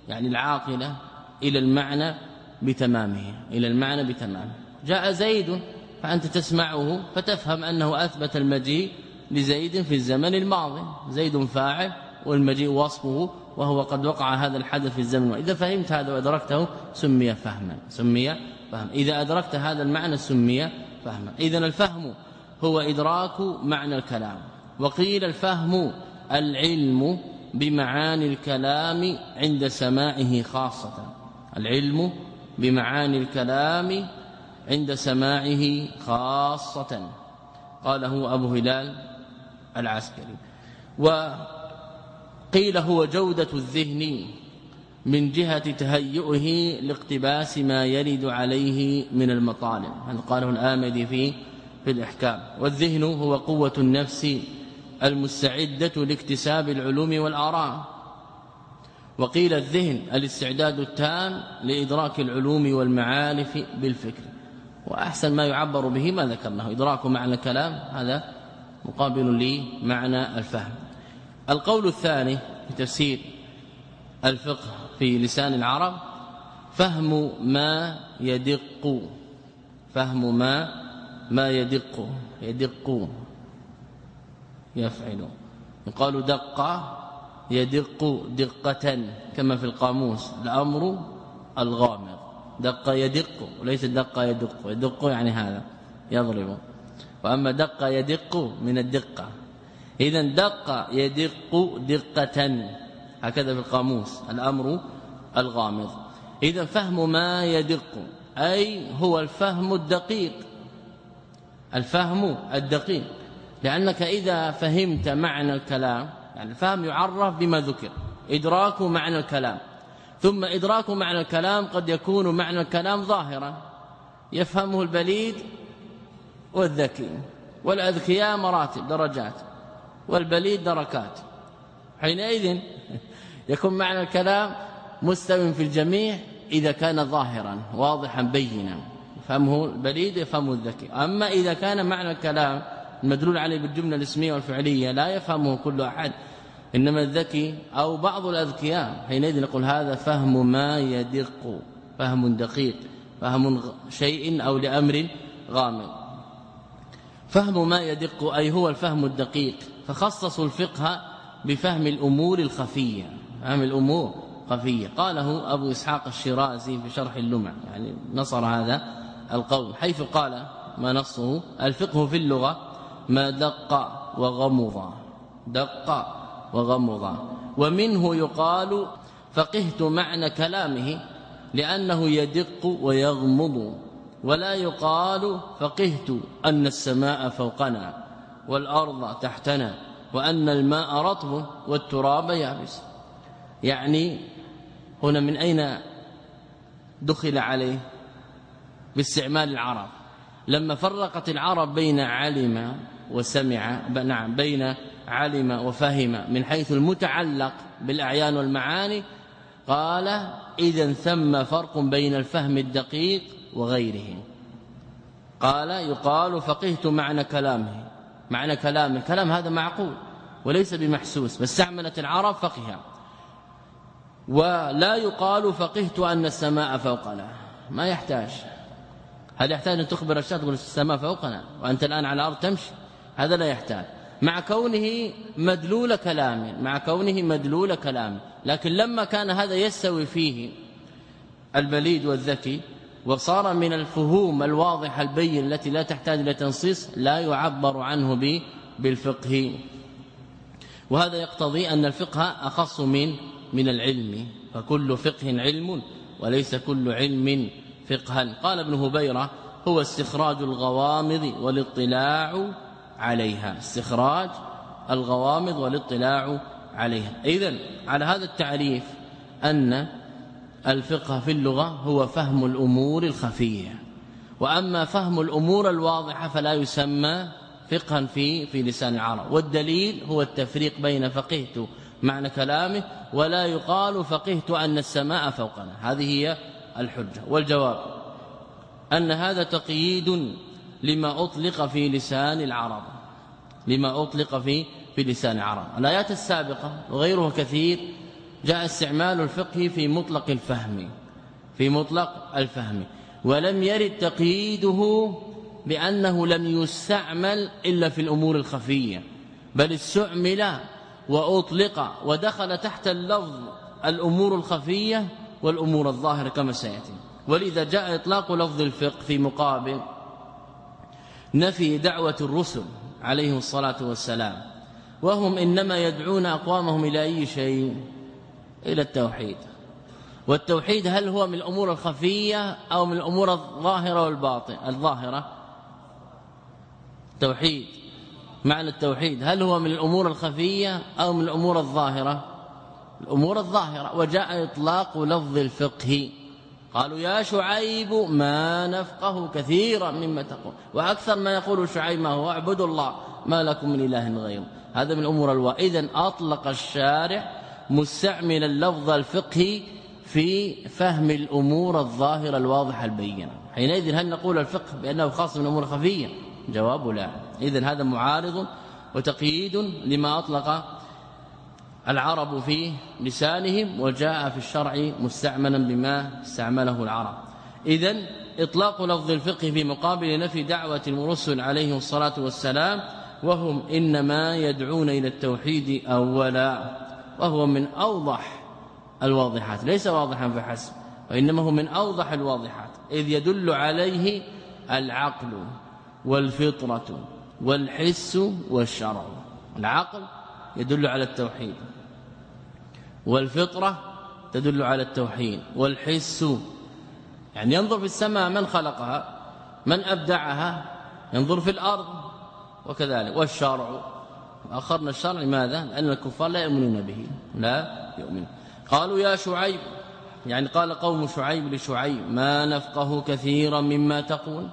يعني العاقلة إلى المعنى بتمامه إلى المعنى بتمامه. جاء زيد فأنت تسمعه فتفهم أنه أثبت المجيء لزيد في الزمن الماضي. زيد فاعل والمجيء وصفه وهو قد وقع هذا الحدث في الزمن إذا فهمت هذا وأدركته سمي فهما سمي فهم إذا أدركت هذا المعنى سمي فهما إذا الفهم هو إدراك معنى الكلام. وقيل الفهم العلم بمعاني الكلام عند سماعه خاصة. العلم بمعاني الكلام عند سماعه خاصة. قاله أبو هلال العسكري. وقيل هو جودة الذهن من جهة تهيئه لاقتباس ما يرد عليه من المطالب. هذا قاله الآمدي في في الإحكام. والذهن هو قوة النفس المستعدة لاكتساب العلوم والآراء. وقيل الذهن الاستعداد التام لإدراك العلوم والمعارف بالفكر. وأحسن ما يعبر به ما ذكرناه. إدراك معنى الكلام هذا مقابل لمعنى الفهم. القول الثاني في تفسير الفقه في لسان العرب فهم ما يدق فهم ما ما يدق يدق يفعل. يقال دق يدق دقة كما في القاموس الأمر الغامض. دق يدق وليس دق يدق. يدق يعني هذا يضرب. وأما دق يدق من الدقة. اذا دق يدق دقة. هكذا في القاموس الأمر الغامض. إذا فهم ما يدق أي هو الفهم الدقيق. الفهم الدقيق. لأنك إذا فهمت معنى الكلام يعني الفهم يعرف بما ذكر إدراك معنى الكلام. ثم إدراك معنى الكلام قد يكون معنى الكلام ظاهرا. يفهمه البليد والذكي. والأذكياء مراتب درجات. والبليد دركات. حينئذ يكون معنى الكلام مستوٍ في الجميع إذا كان ظاهرا واضحا بينا. فهمه البليد يفهمه الذكي. أما إذا كان معنى الكلام المدلول عليه بالجملة الاسمية والفعلية لا يفهمه كل أحد. إنما الذكي أو بعض الأذكياء. حينئذ نقول هذا فهم ما يدق فهم دقيق فهم شيء أو لأمر غامض. فهم ما يدق أي هو الفهم الدقيق. فخصصوا الفقه بفهم الأمور الخفية. فهم الأمور خفية. قاله أبو إسحاق الشيرازي في شرح اللمع. يعني نصر هذا القول. حيث قال ما نصه؟ الفقه في اللغة ما دق وغمض. دق وغمض. ومنه يقال فقهت معنى كلامه لأنه يدق ويغمض. ولا يقال فقهت أن السماء فوقنا والأرض تحتنا وأن الماء رطب والتراب يابس. يعني هنا من أين دخل عليه؟ باستعمال العرب. لما فرقت العرب بين علم وسمع نعم بين علم وفهم من حيث المتعلق بالأعيان والمعاني قال إذا ثم فرق بين الفهم الدقيق وغيره. قال يقال فقهت معنى كلامه. معنى كلامه الكلام هذا معقول وليس بمحسوس بس استعملت العرب فقها. ولا يقال فقهت أن السماء فوقنا. ما يحتاج. هل يحتاج أن تخبر الشخص تقول السماء فوقنا وأنت الآن على الأرض تمشي؟ هذا لا يحتاج. مع كونه مدلول كلام مع كونه مدلول كلام. لكن لما كان هذا يستوي فيه البليد والذكي وصار من الفهوم الواضحه البين التي لا تحتاج إلى تنصيص لا يعبر عنه بالفقه. وهذا يقتضي أن الفقه أخص من من العلم فكل فقه علم وليس كل علم فقها. قال ابن هبيرة هو استخراج الغوامض والاطلاع عليها استخراج الغوامض والاطلاع عليها. اذا على هذا التعريف أن الفقه في اللغة هو فهم الأمور الخفية. وأما فهم الأمور الواضحة فلا يسمى فقها في في لسان العرب. والدليل هو التفريق بين فقهت معنى كلامه ولا يقال فقهت أن السماء فوقنا. هذه هي الحجة. والجواب أن هذا تقييد لما أطلق في لسان العرب. لما أطلق في في لسان العرب. الآيات السابقة وغيرها كثير جاء استعمال الفقه في مطلق الفهم في مطلق الفهم. ولم يرد تقييده بأنه لم يستعمل إلا في الأمور الخفية بل استعمل وأطلق ودخل تحت اللفظ الأمور الخفية والأمور الظاهرة كما سيأتي. ولذا جاء إطلاق لفظ الفقه في مقابل نفي دعوة الرسل عليهم الصلاة والسلام. وهم إنما يدعون أقوامهم إلى أي شيء؟ إلى التوحيد. والتوحيد هل هو من الأمور الخفية أو من الأمور الظاهرة والباطن الظاهرة. توحيد. معنى التوحيد. هل هو من الأمور الخفية أو من الأمور الظاهرة؟ الأمور الظاهرة. وجاء إطلاق لفظ الفقه. قالوا يا شعيب ما نفقه كثيرا مما تقول. وأكثر ما يقول شعيب ما هو اعبدوا الله ما لكم من إله غيره. هذا من الأمور الوا. إذن أطلق الشارع مستعملا لفظ الفقه في فهم الأمور الظاهرة الواضحة البينة. حينئذ هل نقول الفقه بأنه خاص من الأمور الخفية؟ جواب لا. اذا هذا معارض وتقييد لما أطلق العرب في لسانهم وجاء في الشرع مستعملا بما استعمله العرب. اذا إطلاق لفظ الفقه في مقابل نفي دعوة المرسل عليه الصلاة والسلام وهم إنما يدعون إلى التوحيد أولا وهو من أوضح الواضحات ليس واضحا فحسب وإنما هو من أوضح الواضحات إذ يدل عليه العقل. والفطرة والحس والشرع. العقل يدل على التوحيد. والفطرة تدل على التوحيد. والحس يعني ينظر في السماء من خلقها من أبدعها ينظر في الأرض وكذلك. والشرع أخرنا الشرع لماذا؟ لأن الكفار لا يؤمنون به. لا يؤمن. قالوا يا شعيب يعني قال قوم شعيب لشعيب ما نفقه كثيرا مما تقول؟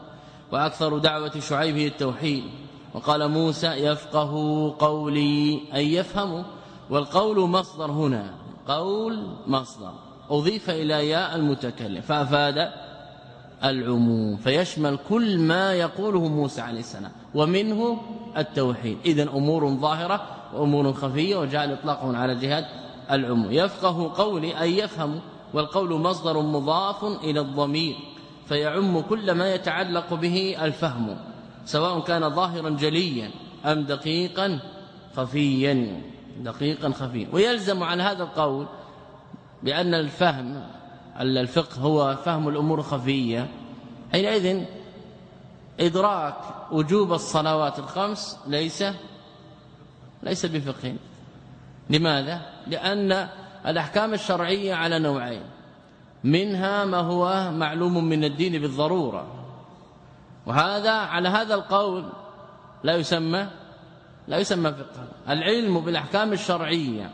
وأكثر دعوة شعيب هي التوحيد. وقال موسى يفقه قولي أي يفهم والقول مصدر هنا. قول مصدر. أضيف إلى ياء المتكلم. فأفاد العموم. فيشمل كل ما يقوله موسى عليه السلام. ومنه التوحيد. اذا أمور ظاهرة وأمور خفية وجاء الاطلاق على جهاد العموم. يفقه قولي أي يفهم والقول مصدر مضاف إلى الضمير. فيعم كل ما يتعلق به الفهم سواء كان ظاهرا جليا أم دقيقا خفيا دقيقا خفيا. ويلزم عن هذا القول بأن الفهم الفقه هو فهم الأمور الخفيه حينئذ إدراك وجوب الصلوات الخمس ليس ليس بفقه. لماذا؟ لأن الأحكام الشرعية على نوعين. منها ما هو معلوم من الدين بالضرورة. وهذا على هذا القول لا يسمى لا يسمى فقها العلم بالأحكام الشرعية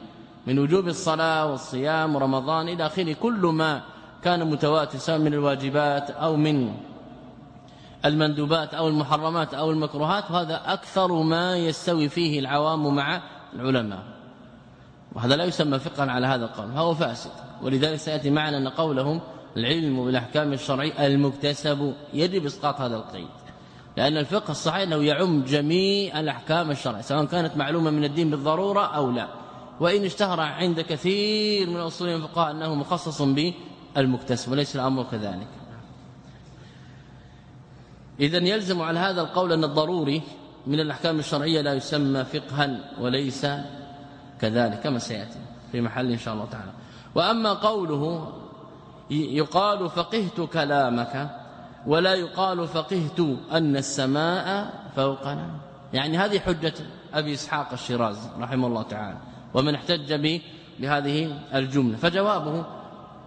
من وجوب الصلاة والصيام ورمضان إلى آخره كل ما كان متواتر سواء من الواجبات أو من المندوبات أو المحرمات أو المكروهات وهذا أكثر ما يستوي فيه العوام مع العلماء. وهذا لا يسمى فقها على هذا القول فهو فاسد. ولذلك سيأتي معنا أن قولهم العلم بالأحكام الشرعية المكتسب يجب اسقاط هذا القيد. لأن الفقه الصحيح أنه يعم جميع الأحكام الشرعية سواء كانت معلومة من الدين بالضرورة أو لا. وإن اشتهر عند كثير من أصول الفقهاء أنه مخصص بالمكتسب وليس الأمر كذلك. إذا يلزم على هذا القول أن الضروري من الأحكام الشرعية لا يسمى فقها وليس كذلك كما سيأتي في محل إن شاء الله تعالى. وأما قوله يقال فقهت كلامك ولا يقال فقهت أن السماء فوقنا. يعني هذه حجة أبي إسحاق الشيرازي رحمه الله تعالى ومن احتج به بهذه الجملة. فجوابه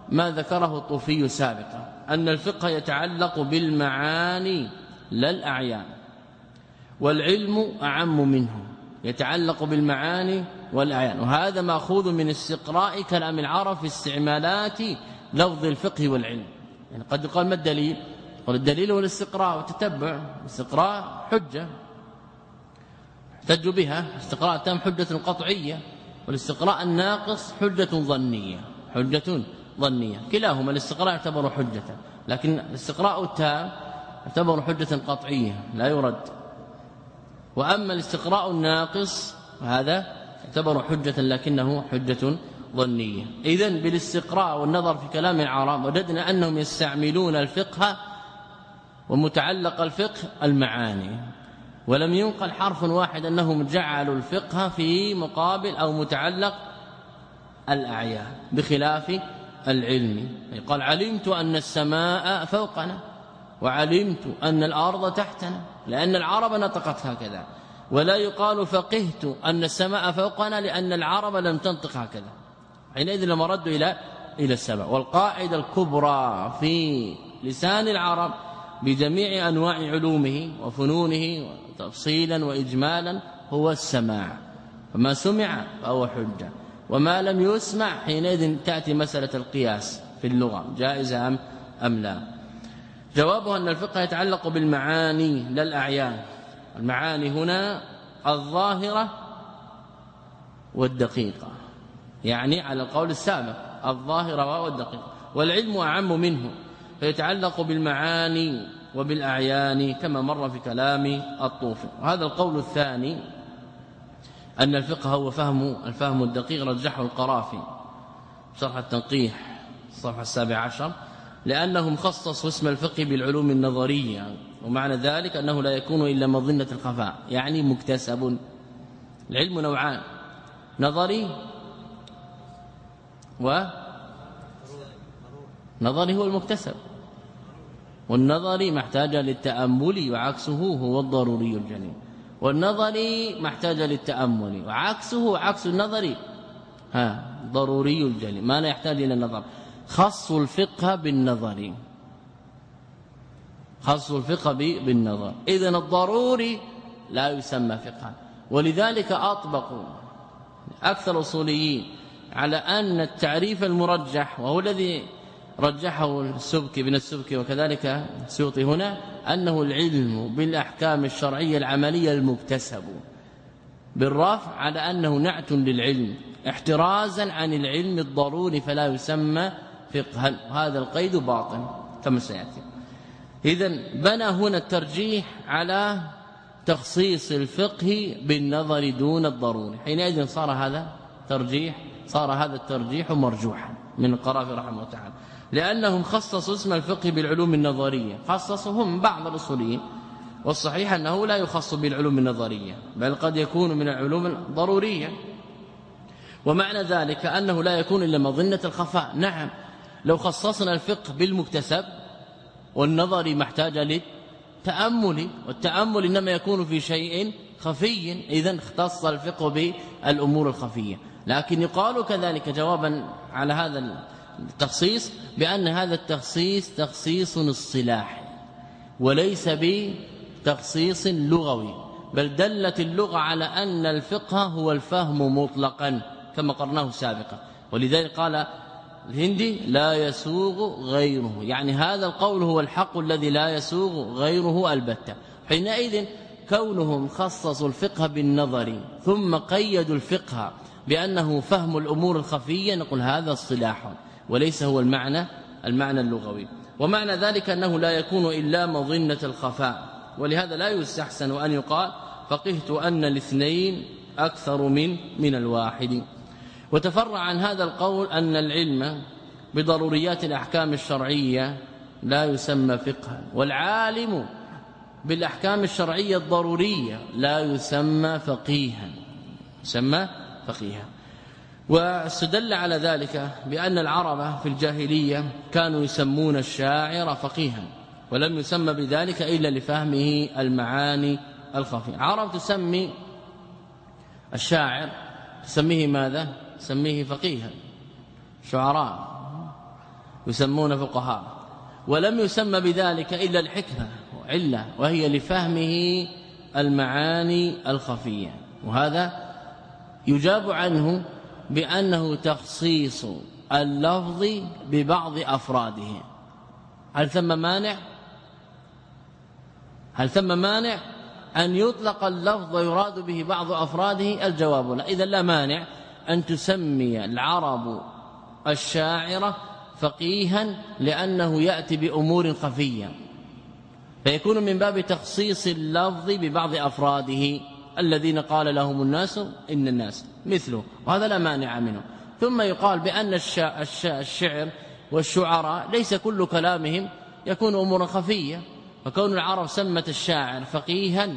ما ذكره الطوفي سابقا أن الفقه يتعلق بالمعاني لا الأعيان والعلم أعم منه يتعلق بالمعاني والأعيان. وهذا مأخوذ من استقراء كلام العرب في استعمالات لفظ الفقه والعلم. يعني قد يقال ما الدليل؟ والدليل هو الاستقراء والتتبع. الاستقراء حجة احتجوا بها. استقراء تام حجة قطعية. والاستقراء الناقص حجة ظنية. حجة ظنية. كلاهما الاستقراء يعتبر حجة. لكن الاستقراء التام يعتبر حجة قطعية. لا يرد. وأما الاستقراء الناقص هذا يعتبر حجة لكنه حجة ظنية. اذا بالاستقراء والنظر في كلام العرب وجدنا أنهم يستعملون الفقه ومتعلق الفقه المعاني. ولم ينقل حرف واحد أنهم جعلوا الفقه في مقابل أو متعلق الأعيان بخلاف العلم. قال علمت أن السماء فوقنا وعلمت أن الأرض تحتنا لأن العرب نطقت هكذا. ولا يقال فقهت أن السماء فوقنا لأن العرب لم تنطق هكذا. حينئذ لما ردوا إلى إلى السماء. والقاعدة الكبرى في لسان العرب بجميع أنواع علومه وفنونه تفصيلا واجمالا هو السماع. فما سمع فهو حجة. وما لم يسمع حينئذ تأتي مسألة القياس في اللغة جائزة أم أم لا. جوابها أن الفقه يتعلق بالمعاني لا الأعيان. المعاني هنا الظاهرة والدقيقة. يعني على القول السابق الظاهرة والدقيقة. والعلم أعم منه فيتعلق بالمعاني وبالأعيان كما مر في كلام الطوفي. وهذا القول الثاني أن الفقه هو فهم الفهم الدقيق رجحه القرافي. شرح التنقيح الصفحه السابعة عشر. لأنهم خصصوا اسم الفقه بالعلوم النظرية. ومعنى ذلك أنه لا يكون إلا مظنة الخفاء. يعني مكتسب العلم نوعان نظري و نظري هو المكتسب والنظري محتاج للتأمل وعكسه هو الضروري الجليل. والنظري محتاج للتأمل وعكسه عكس النظري. ها ضروري الجليل ما لا يحتاج إلى النظر. خص الفقه بالنظر خص الفقه بالنظر. اذا الضروري لا يسمى فقها. ولذلك اطبقوا أكثر الاصوليين على أن التعريف المرجح وهو الذي رجحه السبكي بن السبكي وكذلك السيوطي هنا أنه العلم بالأحكام الشرعية العملية المكتسب. بالرفع على أنه نعت للعلم. احترازا عن العلم الضروري فلا يسمى فقها هذا القيد باطن كما سيأتي؟ اذا بنى هنا الترجيح على تخصيص الفقه بالنظر دون الضروري حينئذ صار هذا ترجيح صار هذا الترجيح مرجوحا من القرافي رحمه الله تعالى. لأنهم خصصوا اسم الفقه بالعلوم النظرية. خصصهم بعض الأصوليين والصحيح أنه لا يخص بالعلوم النظرية بل قد يكون من العلوم الضرورية. ومعنى ذلك أنه لا يكون إلا مظنة الخفاء. نعم لو خصصنا الفقه بالمكتسب والنظر محتاج للتامل والتأمل إنما يكون في شيء خفي إذا اختص الفقه بالأمور الخفية. لكن يقال كذلك جوابا على هذا التخصيص بأن هذا التخصيص تخصيص اصطلاحي وليس بتخصيص لغوي بل دلت اللغة على أن الفقه هو الفهم مطلقا كما قرناه سابقا. ولذلك قال الهندي لا يسوغ غيره. يعني هذا القول هو الحق الذي لا يسوغ غيره البتة. حينئذ كونهم خصصوا الفقه بالنظر ثم قيدوا الفقه بأنه فهم الأمور الخفية نقول هذا اصطلاح وليس هو المعنى المعنى اللغوي. ومعنى ذلك أنه لا يكون إلا مظنة الخفاء. ولهذا لا يستحسن أن يقال فقهت أن الاثنين أكثر من من الواحد. وتفرع عن هذا القول أن العلم بضروريات الأحكام الشرعية لا يسمى فقها والعالم بالأحكام الشرعية الضرورية لا يسمى فقيها يسمى فقيها. واستدل على ذلك بأن العرب في الجاهلية كانوا يسمون الشاعر فقيها ولم يسمى بذلك إلا لفهمه المعاني الخفية. عرب تسمي الشاعر تسميه ماذا؟ تسميه فقيها شعراء يسمون فقهاء ولم يسمى بذلك إلا الحكمة علة وهي لفهمه المعاني الخفية. وهذا يجاب عنه بأنه تخصيص اللفظ ببعض أفراده. هل ثم مانع؟ هل ثم مانع أن يطلق اللفظ ويراد به بعض أفراده؟ الجواب لا. إذا لا مانع. أن تسمي العرب الشاعرة فقيها لأنه يأتي بأمور خفية. فيكون من باب تخصيص اللفظ ببعض أفراده الذين قال لهم الناس إن الناس مثله وهذا لا مانع منه. ثم يقال بأن الشعر والشعراء ليس كل كلامهم يكون أمورا خفية. فكون العرب سمت الشاعر فقيها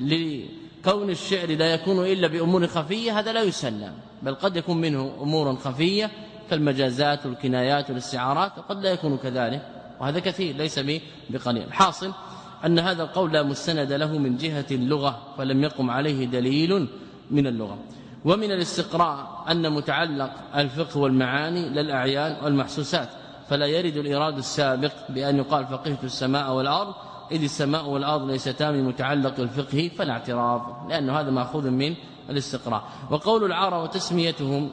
لكون الشعر لا يكون إلا بأمور خفية هذا لا يسلم. بل قد يكون منه أمور خفية كالمجازات والكنايات والاستعارات وقد لا يكون كذلك وهذا كثير ليس بقليل. الحاصل أن هذا القول لا مستند له من جهة اللغة فلم يقم عليه دليل من اللغة. ومن الاستقراء أن متعلق الفقه والمعاني للأعيان والمحسوسات فلا يرد الإراد السابق بأن يقال فقهت السماء والأرض إذ السماء والأرض ليستا من متعلق الفقه فلا اعتراض لأن هذا مأخوذ من الاستقراء. وقول العرب وتسميتهم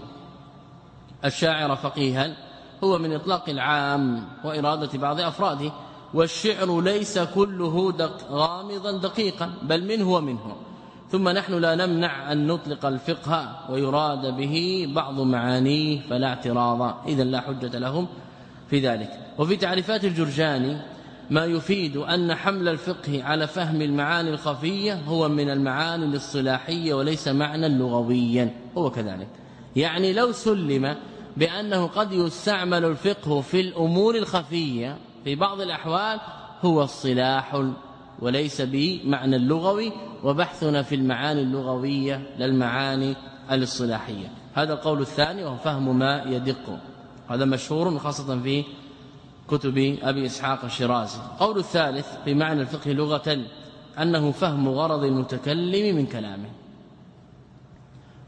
الشاعر فقيها هو من إطلاق العام وإرادة بعض أفراده والشعر ليس كله دق غامضا دقيقا بل منه ومنه. ثم نحن لا نمنع أن نطلق الفقه ويراد به بعض معانيه فلا اعتراض. إذا لا حجة لهم في ذلك. وفي تعريفات الجرجاني ما يفيد أن حمل الفقه على فهم المعاني الخفية هو من المعاني الاصطلاحية وليس معنى لغويا هو كذلك. يعني لو سلم بأنه قد يستعمل الفقه في الأمور الخفية في بعض الأحوال هو الصلاح وليس بمعنى اللغوي وبحثنا في المعاني اللغوية للمعاني الاصطلاحية. هذا القول الثاني وهو فهم ما يدق. هذا مشهور خاصة في كتب أبي إسحاق الشرازي. قول الثالث في معنى الفقه لغة أنه فهم غرض المتكلم من كلامه.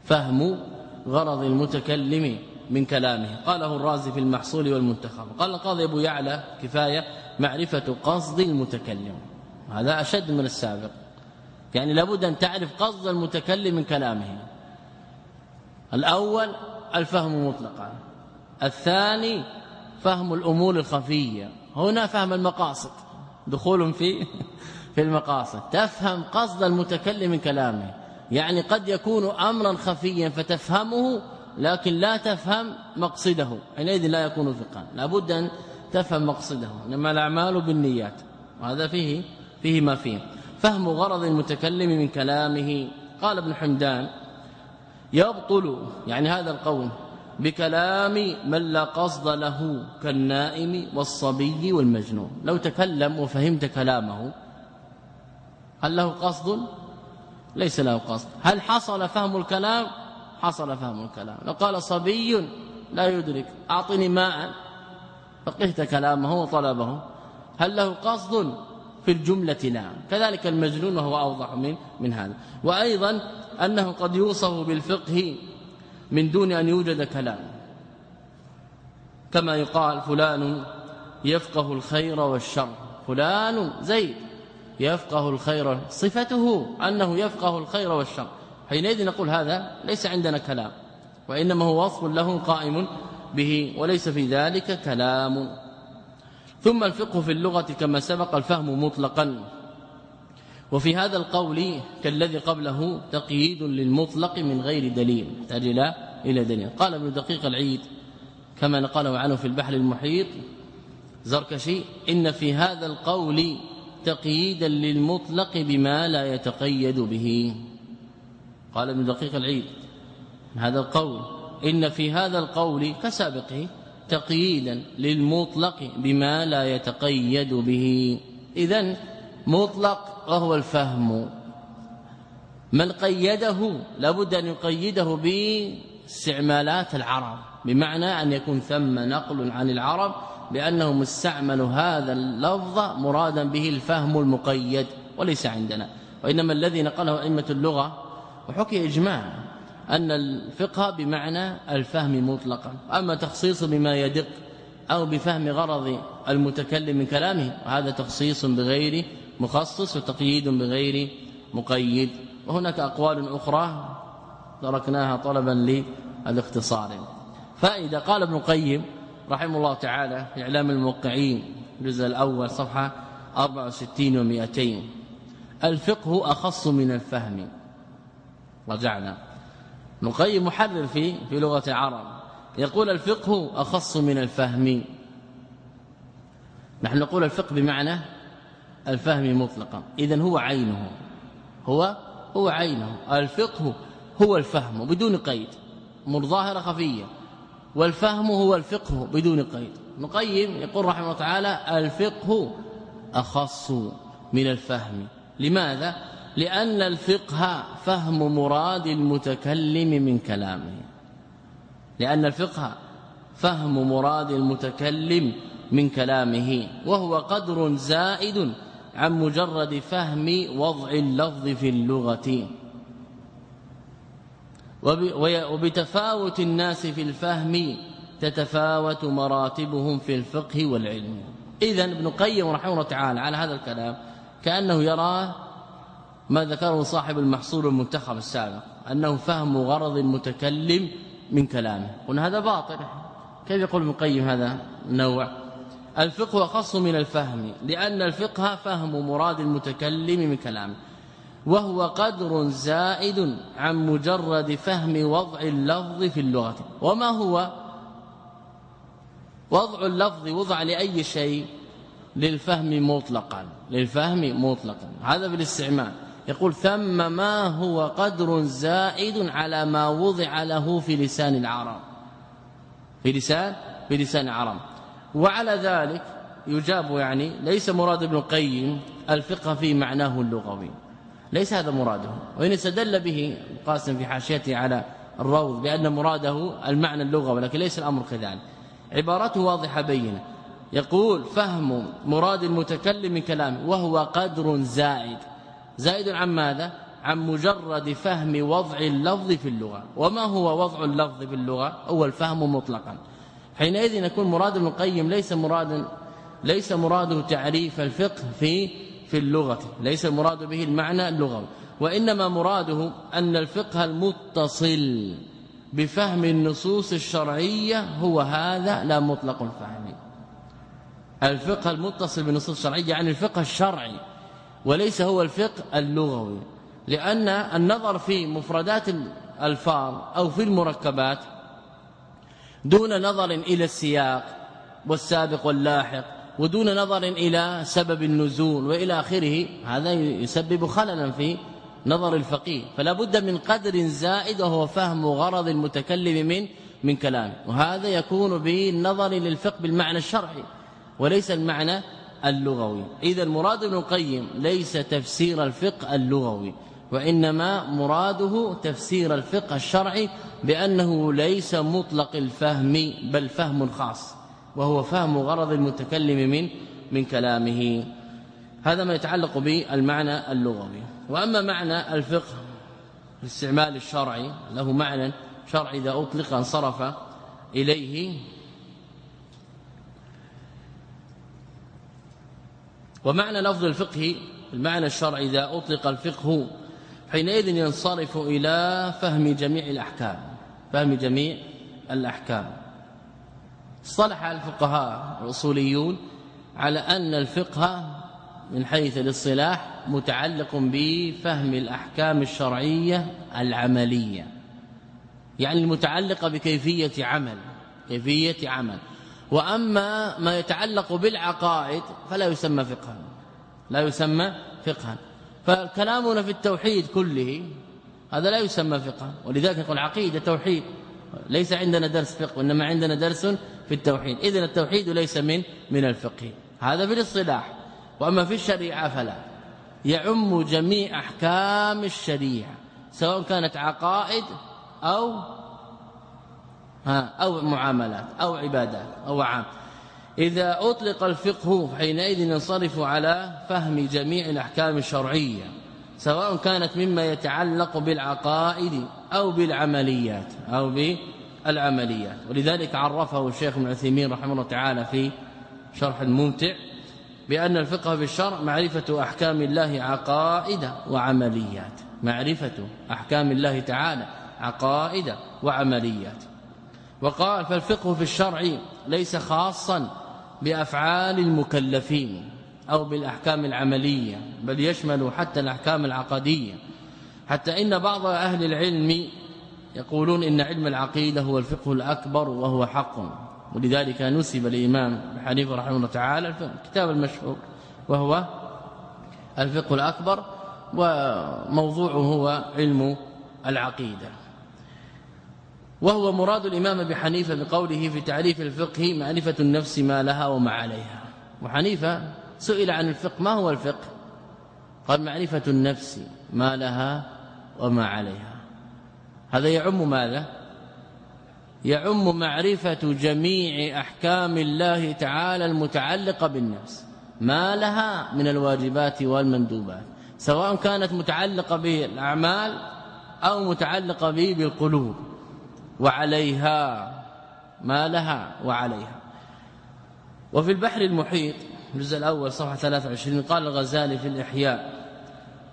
فهم غرض المتكلم من كلامه. قاله الرازي في المحصول والمنتخب. قال القاضي أبو يعلى كفاية معرفة قصد المتكلم. هذا أشد من السابق. يعني لابد أن تعرف قصد المتكلم من كلامه. الأول الفهم مطلقا. الثاني فهم الأمور الخفية. هنا فهم المقاصد. دخول في في المقاصد. تفهم قصد المتكلم من كلامه. يعني قد يكون امرا خفيا فتفهمه لكن لا تفهم مقصده. حينئذ لا يكون فقها لابد أن تفهم مقصده. إنما الأعمال بالنيات. وهذا فيه فيه ما فيه. فهم غرض المتكلم من كلامه. قال ابن حمدان يبطل يعني هذا القول بكلام من لا قصد له كالنائم والصبي والمجنون. لو تكلم وفهمت كلامه هل له قصد؟ ليس له قصد. هل حصل فهم الكلام؟ حصل فهم الكلام. لو قال صبي لا يدرك. أعطني ماء. فقهت كلامه وطلبه. هل له قصد؟ في الجملة لا. كذلك المجنون وهو أوضح من من هذا. وأيضا أنه قد يوصف بالفقه من دون أن يوجد كلام. كما يقال فلان يفقه الخير والشر. فلان زيد يفقه الخير صفته أنه يفقه الخير والشر. حينئذ نقول هذا ليس عندنا كلام وإنما هو وصف له قائم به وليس في ذلك كلام. ثم الفقه في اللغة كما سبق الفهم مطلقا. وفي هذا القول كالذي قبله تقييد للمطلق من غير دليل. إلى إلى دليل. قال ابن دقيق العيد كما نقله عنه في البحر المحيط زركشي إن في هذا القول تقييدا للمطلق بما لا يتقيد به. قال ابن دقيق العيد هذا القول. إن في هذا القول كسابقه تقييدا للمطلق بما لا يتقيد به. اذا مطلق وهو الفهم. من قيده لابد أن يقيده باستعمالات العرب بمعنى أن يكون ثم نقل عن العرب بأنهم استعملوا هذا اللفظ مرادا به الفهم المقيد وليس عندنا. وإنما الذي نقله أئمة اللغة وحكي إجماع أن الفقه بمعنى الفهم مطلقا. أما تخصيص بما يدق أو بفهم غرض المتكلم من كلامه هذا تخصيص بغير مخصص وتقييد بغير مقيد. وهناك أقوال أخرى تركناها طلبا للاختصار. فإذا قال ابن القيم رحمه الله تعالى في إعلام الموقعين الجزء الأول صفحة 64 و200 الفقه أخص من الفهم. رجعنا. نقيم محرر في في لغة العرب. يقول الفقه أخص من الفهم. نحن نقول الفقه بمعنى الفهم مطلقا. اذا هو عينه. هو؟ هو عينه. الفقه هو الفهم بدون قيد. امور ظاهرة خفية. والفهم هو الفقه بدون قيد. نقيم يقول رحمه الله تعالى الفقه أخص من الفهم. لماذا؟ لأن الفقه فهم مراد المتكلم من كلامه. لأن الفقه فهم مراد المتكلم من كلامه. وهو قدر زائد عن مجرد فهم وضع اللفظ في اللغة. وبتفاوت الناس في الفهم تتفاوت مراتبهم في الفقه والعلم. اذا ابن قيم رحمه الله تعالى على هذا الكلام كأنه يرى ما ذكره صاحب المحصول المنتخب السابق أنه فهم غرض المتكلم من كلامه. قلنا هذا باطل. كيف يقول ابن القيم هذا النوع؟ الفقه خاص من الفهم لأن الفقه فهم مراد المتكلم من كلامه وهو قدر زائد عن مجرد فهم وضع اللفظ في اللغة. وما هو؟ وضع اللفظ وضع لأي شيء؟ للفهم مطلقا للفهم مطلقا. هذا بالاستعمال. يقول ثم ما هو قدر زائد على ما وضع له في لسان العرب؟ في لسان في لسان العرب. وعلى ذلك يجاب يعني ليس مراد ابن القيم الفقه في معناه اللغوي. ليس هذا مراده. وإن استدل به القاسم في حاشيته على الروض بأن مراده المعنى اللغوي ولكن ليس الأمر كذلك. عبارته واضحة بينة. يقول فهم مراد المتكلم من كلامه وهو قدر زائد. زائد عن ماذا؟ عن مجرد فهم وضع اللفظ في اللغة. وما هو وضع اللفظ في اللغة؟ هو الفهم مطلقا. حينئذ يكون مراد ابن القيم ليس مراد ليس مراده تعريف الفقه في في اللغة ليس المراد به المعنى اللغوي وإنما مراده أن الفقه المتصل بفهم النصوص الشرعية هو هذا لا مطلق الفهم. الفقه المتصل بالنصوص الشرعية يعني الفقه الشرعي وليس هو الفقه اللغوي لأن النظر في مفردات الألفاظ أو في المركبات دون نظر إلى السياق والسابق واللاحق ودون نظر إلى سبب النزول وإلى آخره هذا يسبب خللا في نظر الفقيه. فلا بد من قدر زائد وهو فهم غرض المتكلم من من كلامه وهذا يكون بالنظر للفقه بالمعنى الشرعي وليس المعنى اللغوي. إذا مراد ابن القيم ليس تفسير الفقه اللغوي. وإنما مراده تفسير الفقه الشرعي بأنه ليس مطلق الفهم بل فهم خاص وهو فهم غرض المتكلم من من كلامه. هذا ما يتعلق بالمعنى اللغوي. وأما معنى الفقه الاستعمال الشرعي له معنى شرعي إذا أطلق انصرف إليه. ومعنى لفظ الفقه المعنى الشرعي إذا أطلق الفقه حينئذ ينصرف إلى فهم جميع الأحكام فهم جميع الأحكام. اصطلح الفقهاء الأصوليون على أن الفقه من حيث الاصطلاح متعلق بفهم الأحكام الشرعية العملية يعني المتعلقة بكيفية عمل كيفية عمل. وأما ما يتعلق بالعقائد فلا يسمى فقها لا يسمى فقها. فكلامنا في التوحيد كله هذا لا يسمى فقها ولذلك نقول عقيدة توحيد. ليس عندنا درس فقه وإنما عندنا درس في التوحيد. اذا التوحيد ليس من من الفقه. هذا بالاصطلاح وأما في الشريعة فلا. يعم جميع أحكام الشريعة سواء كانت عقائد أو ها أو معاملات أو عبادات أو عام. إذا أطلق الفقه حينئذ ينصرف على فهم جميع الأحكام الشرعية سواء كانت مما يتعلق بالعقائد أو بالعمليات أو بالعمليات. ولذلك عرفه الشيخ ابن عثيمين رحمه الله تعالى في شرح الممتع بأن الفقه في الشرع معرفة أحكام الله عقائد وعمليات. معرفة أحكام الله تعالى عقائد وعمليات. وقال فالفقه في الشرع ليس خاصا بأفعال المكلفين أو بالأحكام العملية بل يشمل حتى الأحكام العقدية. حتى إن بعض أهل العلم يقولون إن علم العقيدة هو الفقه الأكبر وهو حق. ولذلك نسب الإمام حنيفة رحمه الله تعالى الكتاب المشهور وهو الفقه الأكبر وموضوعه هو علم العقيدة. وهو مراد الإمام أبي حنيفة بقوله في تعريف الفقه معرفة النفس ما لها وما عليها. وحنيفه سئل عن الفقه ما هو الفقه؟ قال معرفة النفس ما لها وما عليها. هذا يعم ماذا؟ يعم معرفة جميع أحكام الله تعالى المتعلقة بالنفس. ما لها من الواجبات والمندوبات سواء كانت متعلقة بالأعمال أو متعلقة به بالقلوب. وعليها ما لها وعليها. وفي البحر المحيط الجزء الأول صفحة 23 قال الغزالي في الإحياء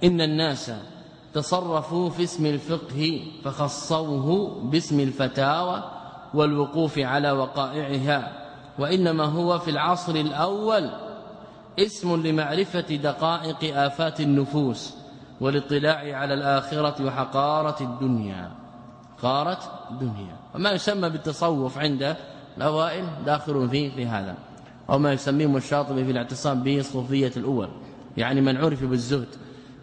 إن الناس تصرفوا في اسم الفقه فخصوه باسم الفتاوى والوقوف على وقائعها وإنما هو في العصر الأول اسم لمعرفة دقائق آفات النفوس والاطلاع على الآخرة وحقارة الدنيا. قارت الدنيا. وما يسمى بالتصوف عند الأوائل داخل فيه في هذا. أو ما يسميه الشاطبي في الاعتصام به الصوفيه الأول. يعني من عرف بالزهد.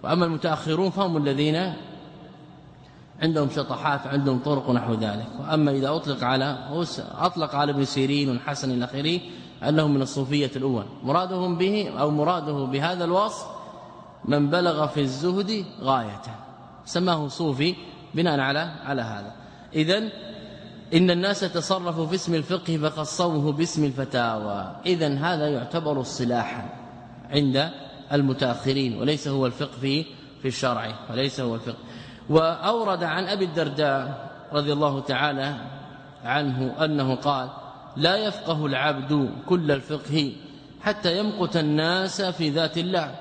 وأما المتأخرون فهم الذين عندهم شطحات عندهم طرق نحو ذلك. وأما إذا أطلق على أطلق على ابن سيرين والحسن الأخيري انهم من الصوفية الأول. مرادهم به أو مراده بهذا الوصف من بلغ في الزهد غايته سماه صوفي بناء على على هذا. اذا إن الناس تصرفوا في اسم الفقه فخصوه باسم الفتاوى. اذا هذا يعتبر اصطلاحا عند المتأخرين وليس هو الفقه في في الشرع وليس هو الفقه. وأورد عن أبي الدرداء رضي الله تعالى عنه أنه قال لا يفقه العبد كل الفقه حتى يمقت الناس في ذات الله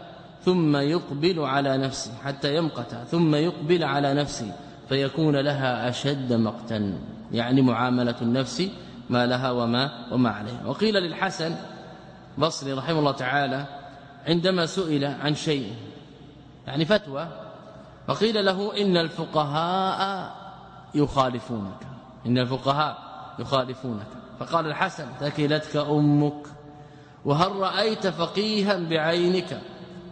ثم يقبل على نفسه حتى يمقت ثم يقبل على نفسه. فيكون لها أشد مقتا يعني معاملة النفس ما لها وما وما عليها. وقيل للحسن بصري رحمه الله تعالى عندما سئل عن شيء يعني فتوى فقيل له إن الفقهاء يخالفونك إن الفقهاء يخالفونك. فقال الحسن ثكلتك أمك وهل رأيت فقيها بعينك؟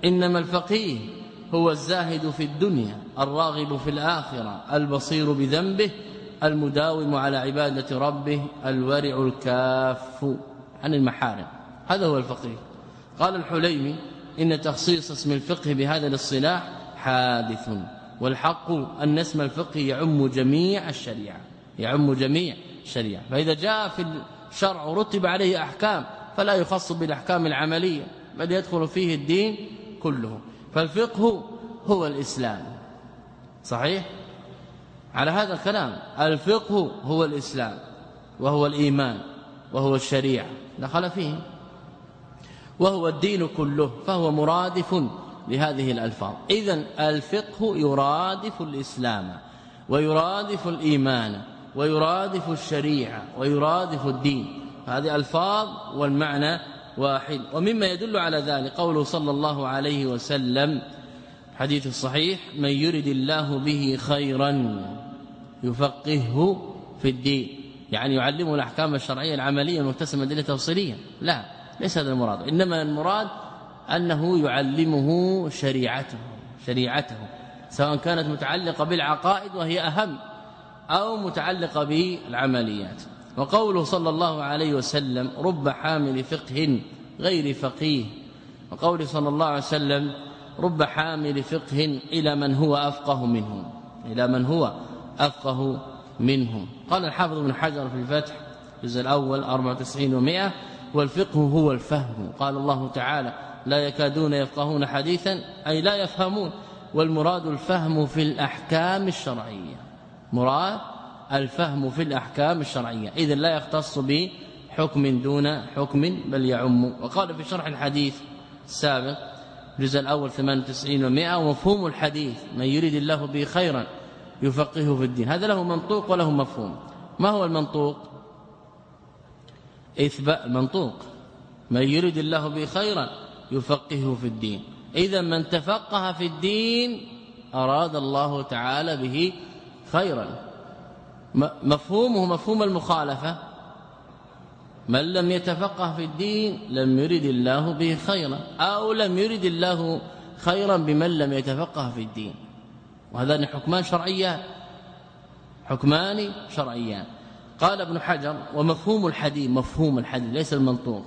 إنما الفقيه هو الزاهد في الدنيا الراغب في الآخرة البصير بذنبه المداوم على عبادة ربه الورع الكاف عن المحارم. هذا هو الفقيه. قال الحليمي إن تخصيص اسم الفقه بهذا الاصطلاح حادث والحق أن اسم الفقه يعم جميع الشريعة يعم جميع الشريعة. فإذا جاء في الشرع رتب عليه أحكام فلا يخص بالأحكام العملية بل يدخل فيه الدين كله. فالفقه هو الإسلام. صحيح؟ على هذا الكلام الفقه هو الإسلام وهو الإيمان وهو الشريعة. دخل فيه. وهو الدين كله فهو مرادف لهذه الألفاظ. اذا الفقه يرادف الإسلام ويرادف الإيمان ويرادف الشريعة ويرادف الدين. هذه ألفاظ والمعنى واحد. ومما يدل على ذلك قوله صلى الله عليه وسلم حديث الصحيح من يرد الله به خيرا يفقهه في الدين. يعني يعلمه الأحكام الشرعية العملية المكتسبة من ادله تفصيليه لا ليس هذا المراد. إنما المراد أنه يعلمه شريعته شريعته سواء كانت متعلقة بالعقائد وهي أهم أو متعلقة بالعمليات. وقوله صلى الله عليه وسلم رب حامل فقه غير فقيه. وقوله صلى الله عليه وسلم رب حامل فقه إلى من هو أفقه منه إلى من هو أفقه منه قال الحافظ ابن حجر في الفتح الجزء الأول 94 و100 والفقه هو الفهم. قال الله تعالى لا يكادون يفقهون حديثا أي لا يفهمون. والمراد الفهم في الأحكام الشرعية. مراد الفهم في الأحكام الشرعية. إذا لا يختص بحكم دون حكم بل يعم. وقال في شرح الحديث السابق الجزء الأول 98 و100 ومفهوم الحديث من يريد الله به خيرا يفقهه في الدين. هذا له منطوق وله مفهوم. ما هو المنطوق؟ إثبات المنطوق. من يريد الله به خيرا يفقهه في الدين. اذا من تفقه في الدين أراد الله تعالى به خيرا. مفهومه مفهوم المخالفة. من لم يتفقه في الدين لم يرد الله به خيرا أو لم يرد الله خيرا بمن لم يتفقه في الدين. وهذان حكمان شرعيان. حكمان شرعيان. قال ابن حجر ومفهوم الحديث مفهوم الحديث ليس المنطوق.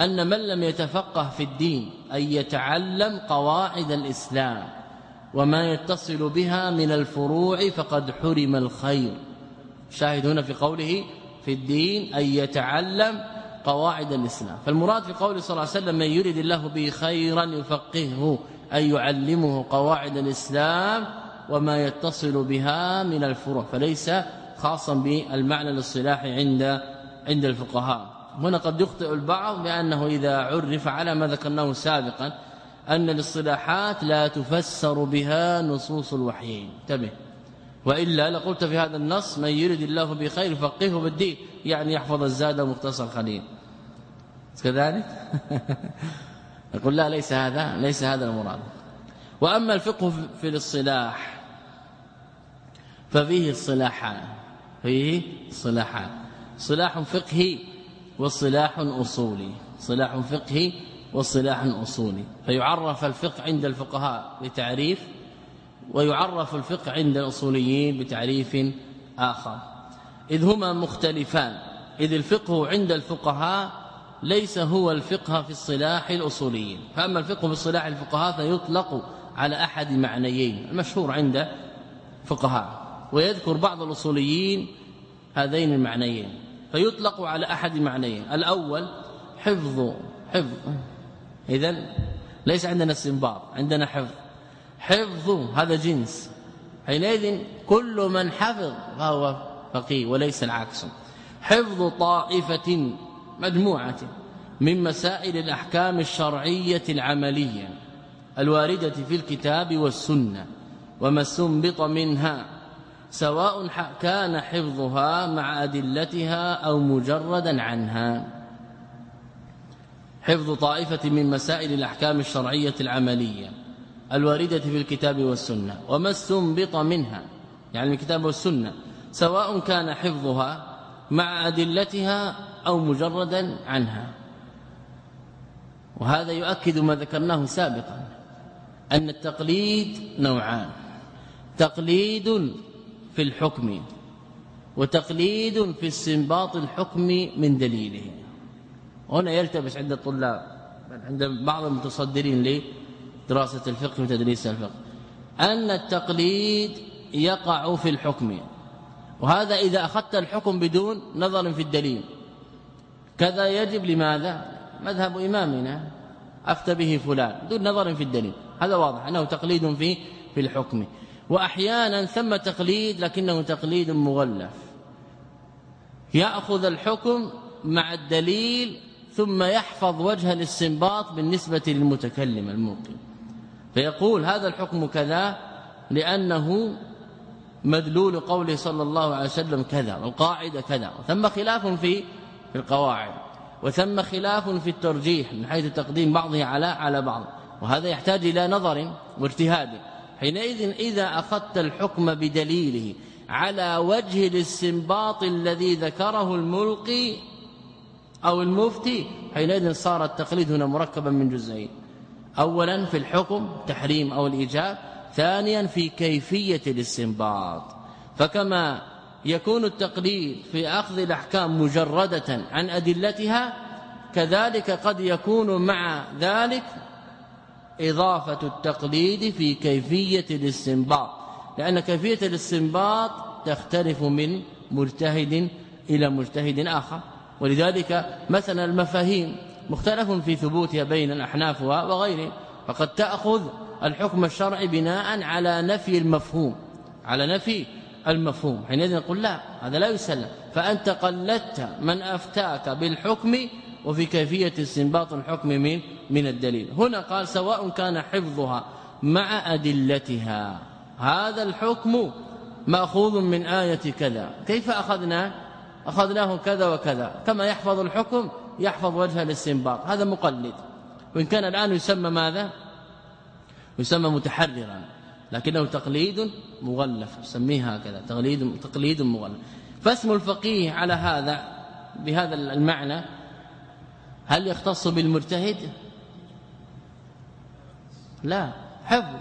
أن من لم يتفقه في الدين أن يتعلم قواعد الإسلام وما يتصل بها من الفروع فقد حرم الخير. شاهد هنا في قوله في الدين أن يتعلم قواعد الإسلام. فالمراد في قول صلى الله عليه وسلم من يريد الله به خيرا يفقهه أن يعلمه قواعد الإسلام وما يتصل بها من الفروع فليس خاصا بالمعنى الاصطلاحي عند عند الفقهاء. هنا قد يخطئ البعض بأنه إذا عرف على ما ذكرناه سابقا أن الاصطلاحات لا تفسر بها نصوص الوحيين انتبه. وإلا لقلت في هذا النص من يريد الله بخير فقهه بالدين يعني يحفظ الزاد مختصر خليل كذلك؟ يقول لا ليس هذا ليس هذا المراد. وأما الفقه في الاصطلاح ففيه الصلاحان فيه صلاحان صلاح فقهي وصلاح أصولي. صلاح فقهي وصلاح أصولي. فيعرف الفقه عند الفقهاء بتعريف ويعرف الفقه عند الأصوليين بتعريف آخر. إذ هما مختلفان. إذ الفقه عند الفقهاء ليس هو الفقه في الصلاح الأصوليين. فأما الفقه في الصلاح الفقهاء فيطلق على أحد معنيين. المشهور عند فقهاء. ويذكر بعض الأصوليين هذين المعنيين. فيطلق على أحد معنيين. الأول حفظ حفظ. اذا ليس عندنا استنباط. عندنا حفظ. حفظ هذا جنس. حينئذ كل من حفظ فهو فقيه وليس العكس. حفظ طائفة مجموعة من مسائل الأحكام الشرعية العملية الواردة في الكتاب والسنة وما استنبط منها سواء كان حفظها مع أدلتها أو مجردا عنها. حفظ طائفة من مسائل الأحكام الشرعية العملية الواردة في الكتاب والسنة وما استنبط منها يعني الكتاب والسنة سواء كان حفظها مع أدلتها أو مجردا عنها. وهذا يؤكد ما ذكرناه سابقا أن التقليد نوعان تقليد في الحكم وتقليد في استنباط الحكم من دليله. هنا يلتبس عند الطلاب عند بعض المتصدرين ليه؟ دراسة الفقه وتدريس الفقه أن التقليد يقع في الحكم وهذا إذا أخذت الحكم بدون نظر في الدليل. كذا يجب لماذا؟ مذهب إمامنا أفتى به فلان دون نظر في الدليل. هذا واضح أنه تقليد في في الحكم. وأحيانا ثم تقليد لكنه تقليد مغلف. يأخذ الحكم مع الدليل ثم يحفظ وجه الاستنباط بالنسبة للمتكلم الموقن. فيقول هذا الحكم كذا لأنه مدلول قوله صلى الله عليه وسلم كذا والقاعدة كذا وثم خلاف في في القواعد وثم خلاف في الترجيح من حيث تقديم بعضه على على بعض وهذا يحتاج إلى نظر واجتهاد. حينئذ إذا أخذت الحكم بدليله على وجه الاستنباط الذي ذكره الملقي أو المفتي حينئذ صار التقليد هنا مركبا من جزئين. اولا في الحكم تحريم أو الإيجاب. ثانيا في كيفية الاستنباط. فكما يكون التقليد في أخذ الأحكام مجردة عن أدلتها كذلك قد يكون مع ذلك إضافة التقليد في كيفية الاستنباط. لأن كيفية الاستنباط تختلف من مجتهد إلى مجتهد آخر. ولذلك مثلا المفاهيم مختلف في ثبوتها بين الأحناف وغيرهم فقد تأخذ الحكم الشرعي بناء على نفي المفهوم. على نفي المفهوم. حينئذ نقول لا هذا لا يسلم. فأنت قلدت من أفتاك بالحكم وفي كيفية استنباط الحكم من من الدليل. هنا قال سواء كان حفظها مع أدلتها. هذا الحكم مأخوذ من آية كذا. كيف أخذناه أخذناه كذا وكذا. كما يحفظ الحكم يحفظ وجه الاستنباط هذا مقلد. وإن كان الآن يسمى ماذا؟ يسمى متحررا. لكنه تقليد مغلف. سميه هكذا. تقليد تقليد مغلف. فاسم الفقيه على هذا بهذا المعنى هل يختص بالمجتهد؟ لا. حفظ.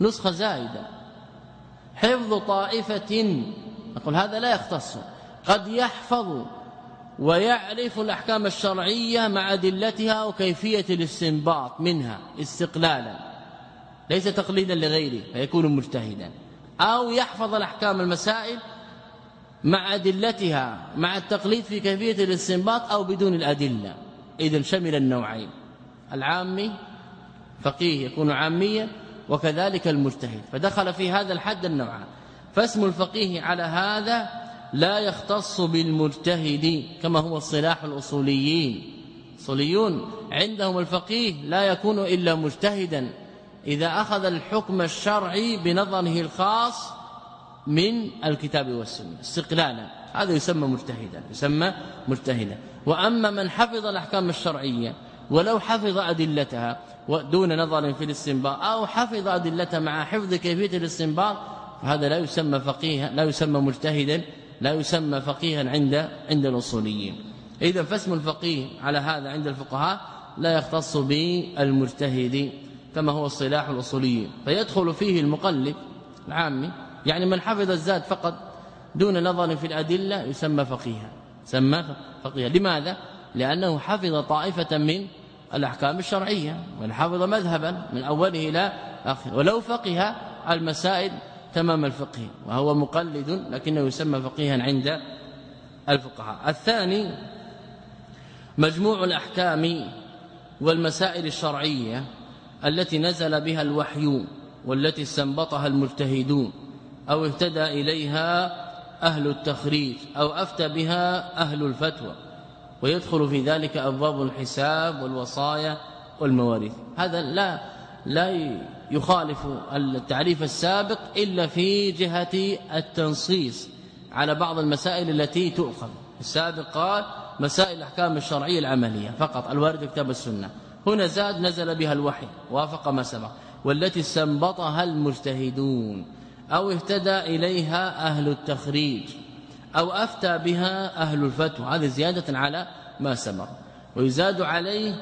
نسخة زائده حفظ طائفة. نقول هذا لا يختص. قد يحفظ. ويعرف الأحكام الشرعية مع أدلتها وكيفية الاستنباط منها استقلالا. ليس تقليدا لغيره فيكون مجتهدا. أو يحفظ الأحكام المسائل مع أدلتها مع التقليد في كيفية الاستنباط أو بدون الأدلة. اذا شمل النوعين. العامي فقيه يكون عاميا وكذلك المجتهد. فدخل في هذا الحد النوعان. فاسم الفقيه على هذا لا يختص بالمجتهد كما هو الصلاح الأصوليين. أصوليون عندهم الفقيه لا يكون إلا مجتهدا. إذا أخذ الحكم الشرعي بنظره الخاص من الكتاب والسنة استقلالا. هذا يسمى مجتهدا يسمى مجتهدا. وأما من حفظ الأحكام الشرعية ولو حفظ أدلتها ودون نظر في الاستنباط أو حفظ ادلتها مع حفظ كيفية الاستنباط فهذا لا يسمى فقيها لا يسمى مجتهدا. لا يسمى فقيها عند عند الأصوليين. إذا فاسم الفقيه على هذا عند الفقهاء لا يختص بالمجتهد كما هو الصلاح الاصوليين فيدخل فيه المقلد العامي يعني من حفظ الزاد فقط دون نظر في الأدلة يسمى فقيها. سمى فقيها. لماذا؟ لأنه حفظ طائفة من الأحكام الشرعية حفظ مذهبا من أوله إلى آخره. ولو فقه المسائل تمام الفقه وهو مقلد لكنه يسمى فقيها عند الفقهاء. الثاني مجموع الأحكام والمسائل الشرعية التي نزل بها الوحي والتي استنبطها المجتهدون أو اهتدى إليها أهل التخريج أو أفتى بها أهل الفتوى. ويدخل في ذلك أبواب الحساب والوصايا والمواريث. هذا لا لا يخالف التعريف السابق إلا في جهة التنصيص على بعض المسائل التي تؤخذ. السابق قال مسائل الأحكام الشرعية العملية فقط الوارد في كتاب السنة. هنا زاد نزل بها الوحي وافق ما سبق. والتي استنبطها المجتهدون أو اهتدى إليها أهل التخريج أو أفتى بها أهل الفتوى. هذه زيادة على ما سبق. ويزاد عليه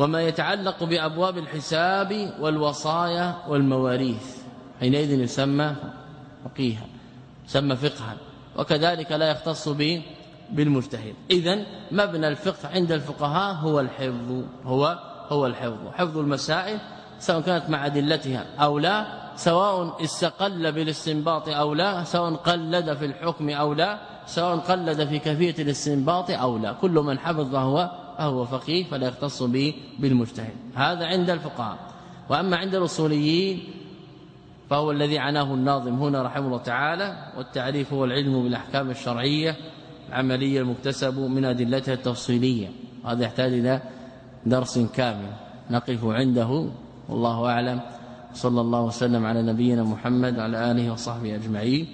وما يتعلق بأبواب الحساب والوصايا والمواريث. حينئذ يسمى فقيها يسمى فقها وكذلك لا يختص به بالمجتهد. اذا مبنى الفقه عند الفقهاء هو الحفظ هو هو الحفظ. حفظ المسائل سواء كانت مع أدلتها أو لا سواء استقل بالاستنباط أو لا سواء قلد في الحكم أو لا سواء قلد في كيفية الاستنباط أو لا. كل من حفظ فهو هو فقيه فلا يختص به بالمجتهد. هذا عند الفقهاء. وأما عند الأصوليين فهو الذي عناه الناظم هنا رحمه الله تعالى والتعريف هو العلم بالأحكام الشرعية العملية المكتسب من أدلتها التفصيلية. هذا يحتاج إلى درس كامل نقف عنده. والله أعلم. صلى الله وسلم على نبينا محمد وعلى آله وصحبه أجمعين.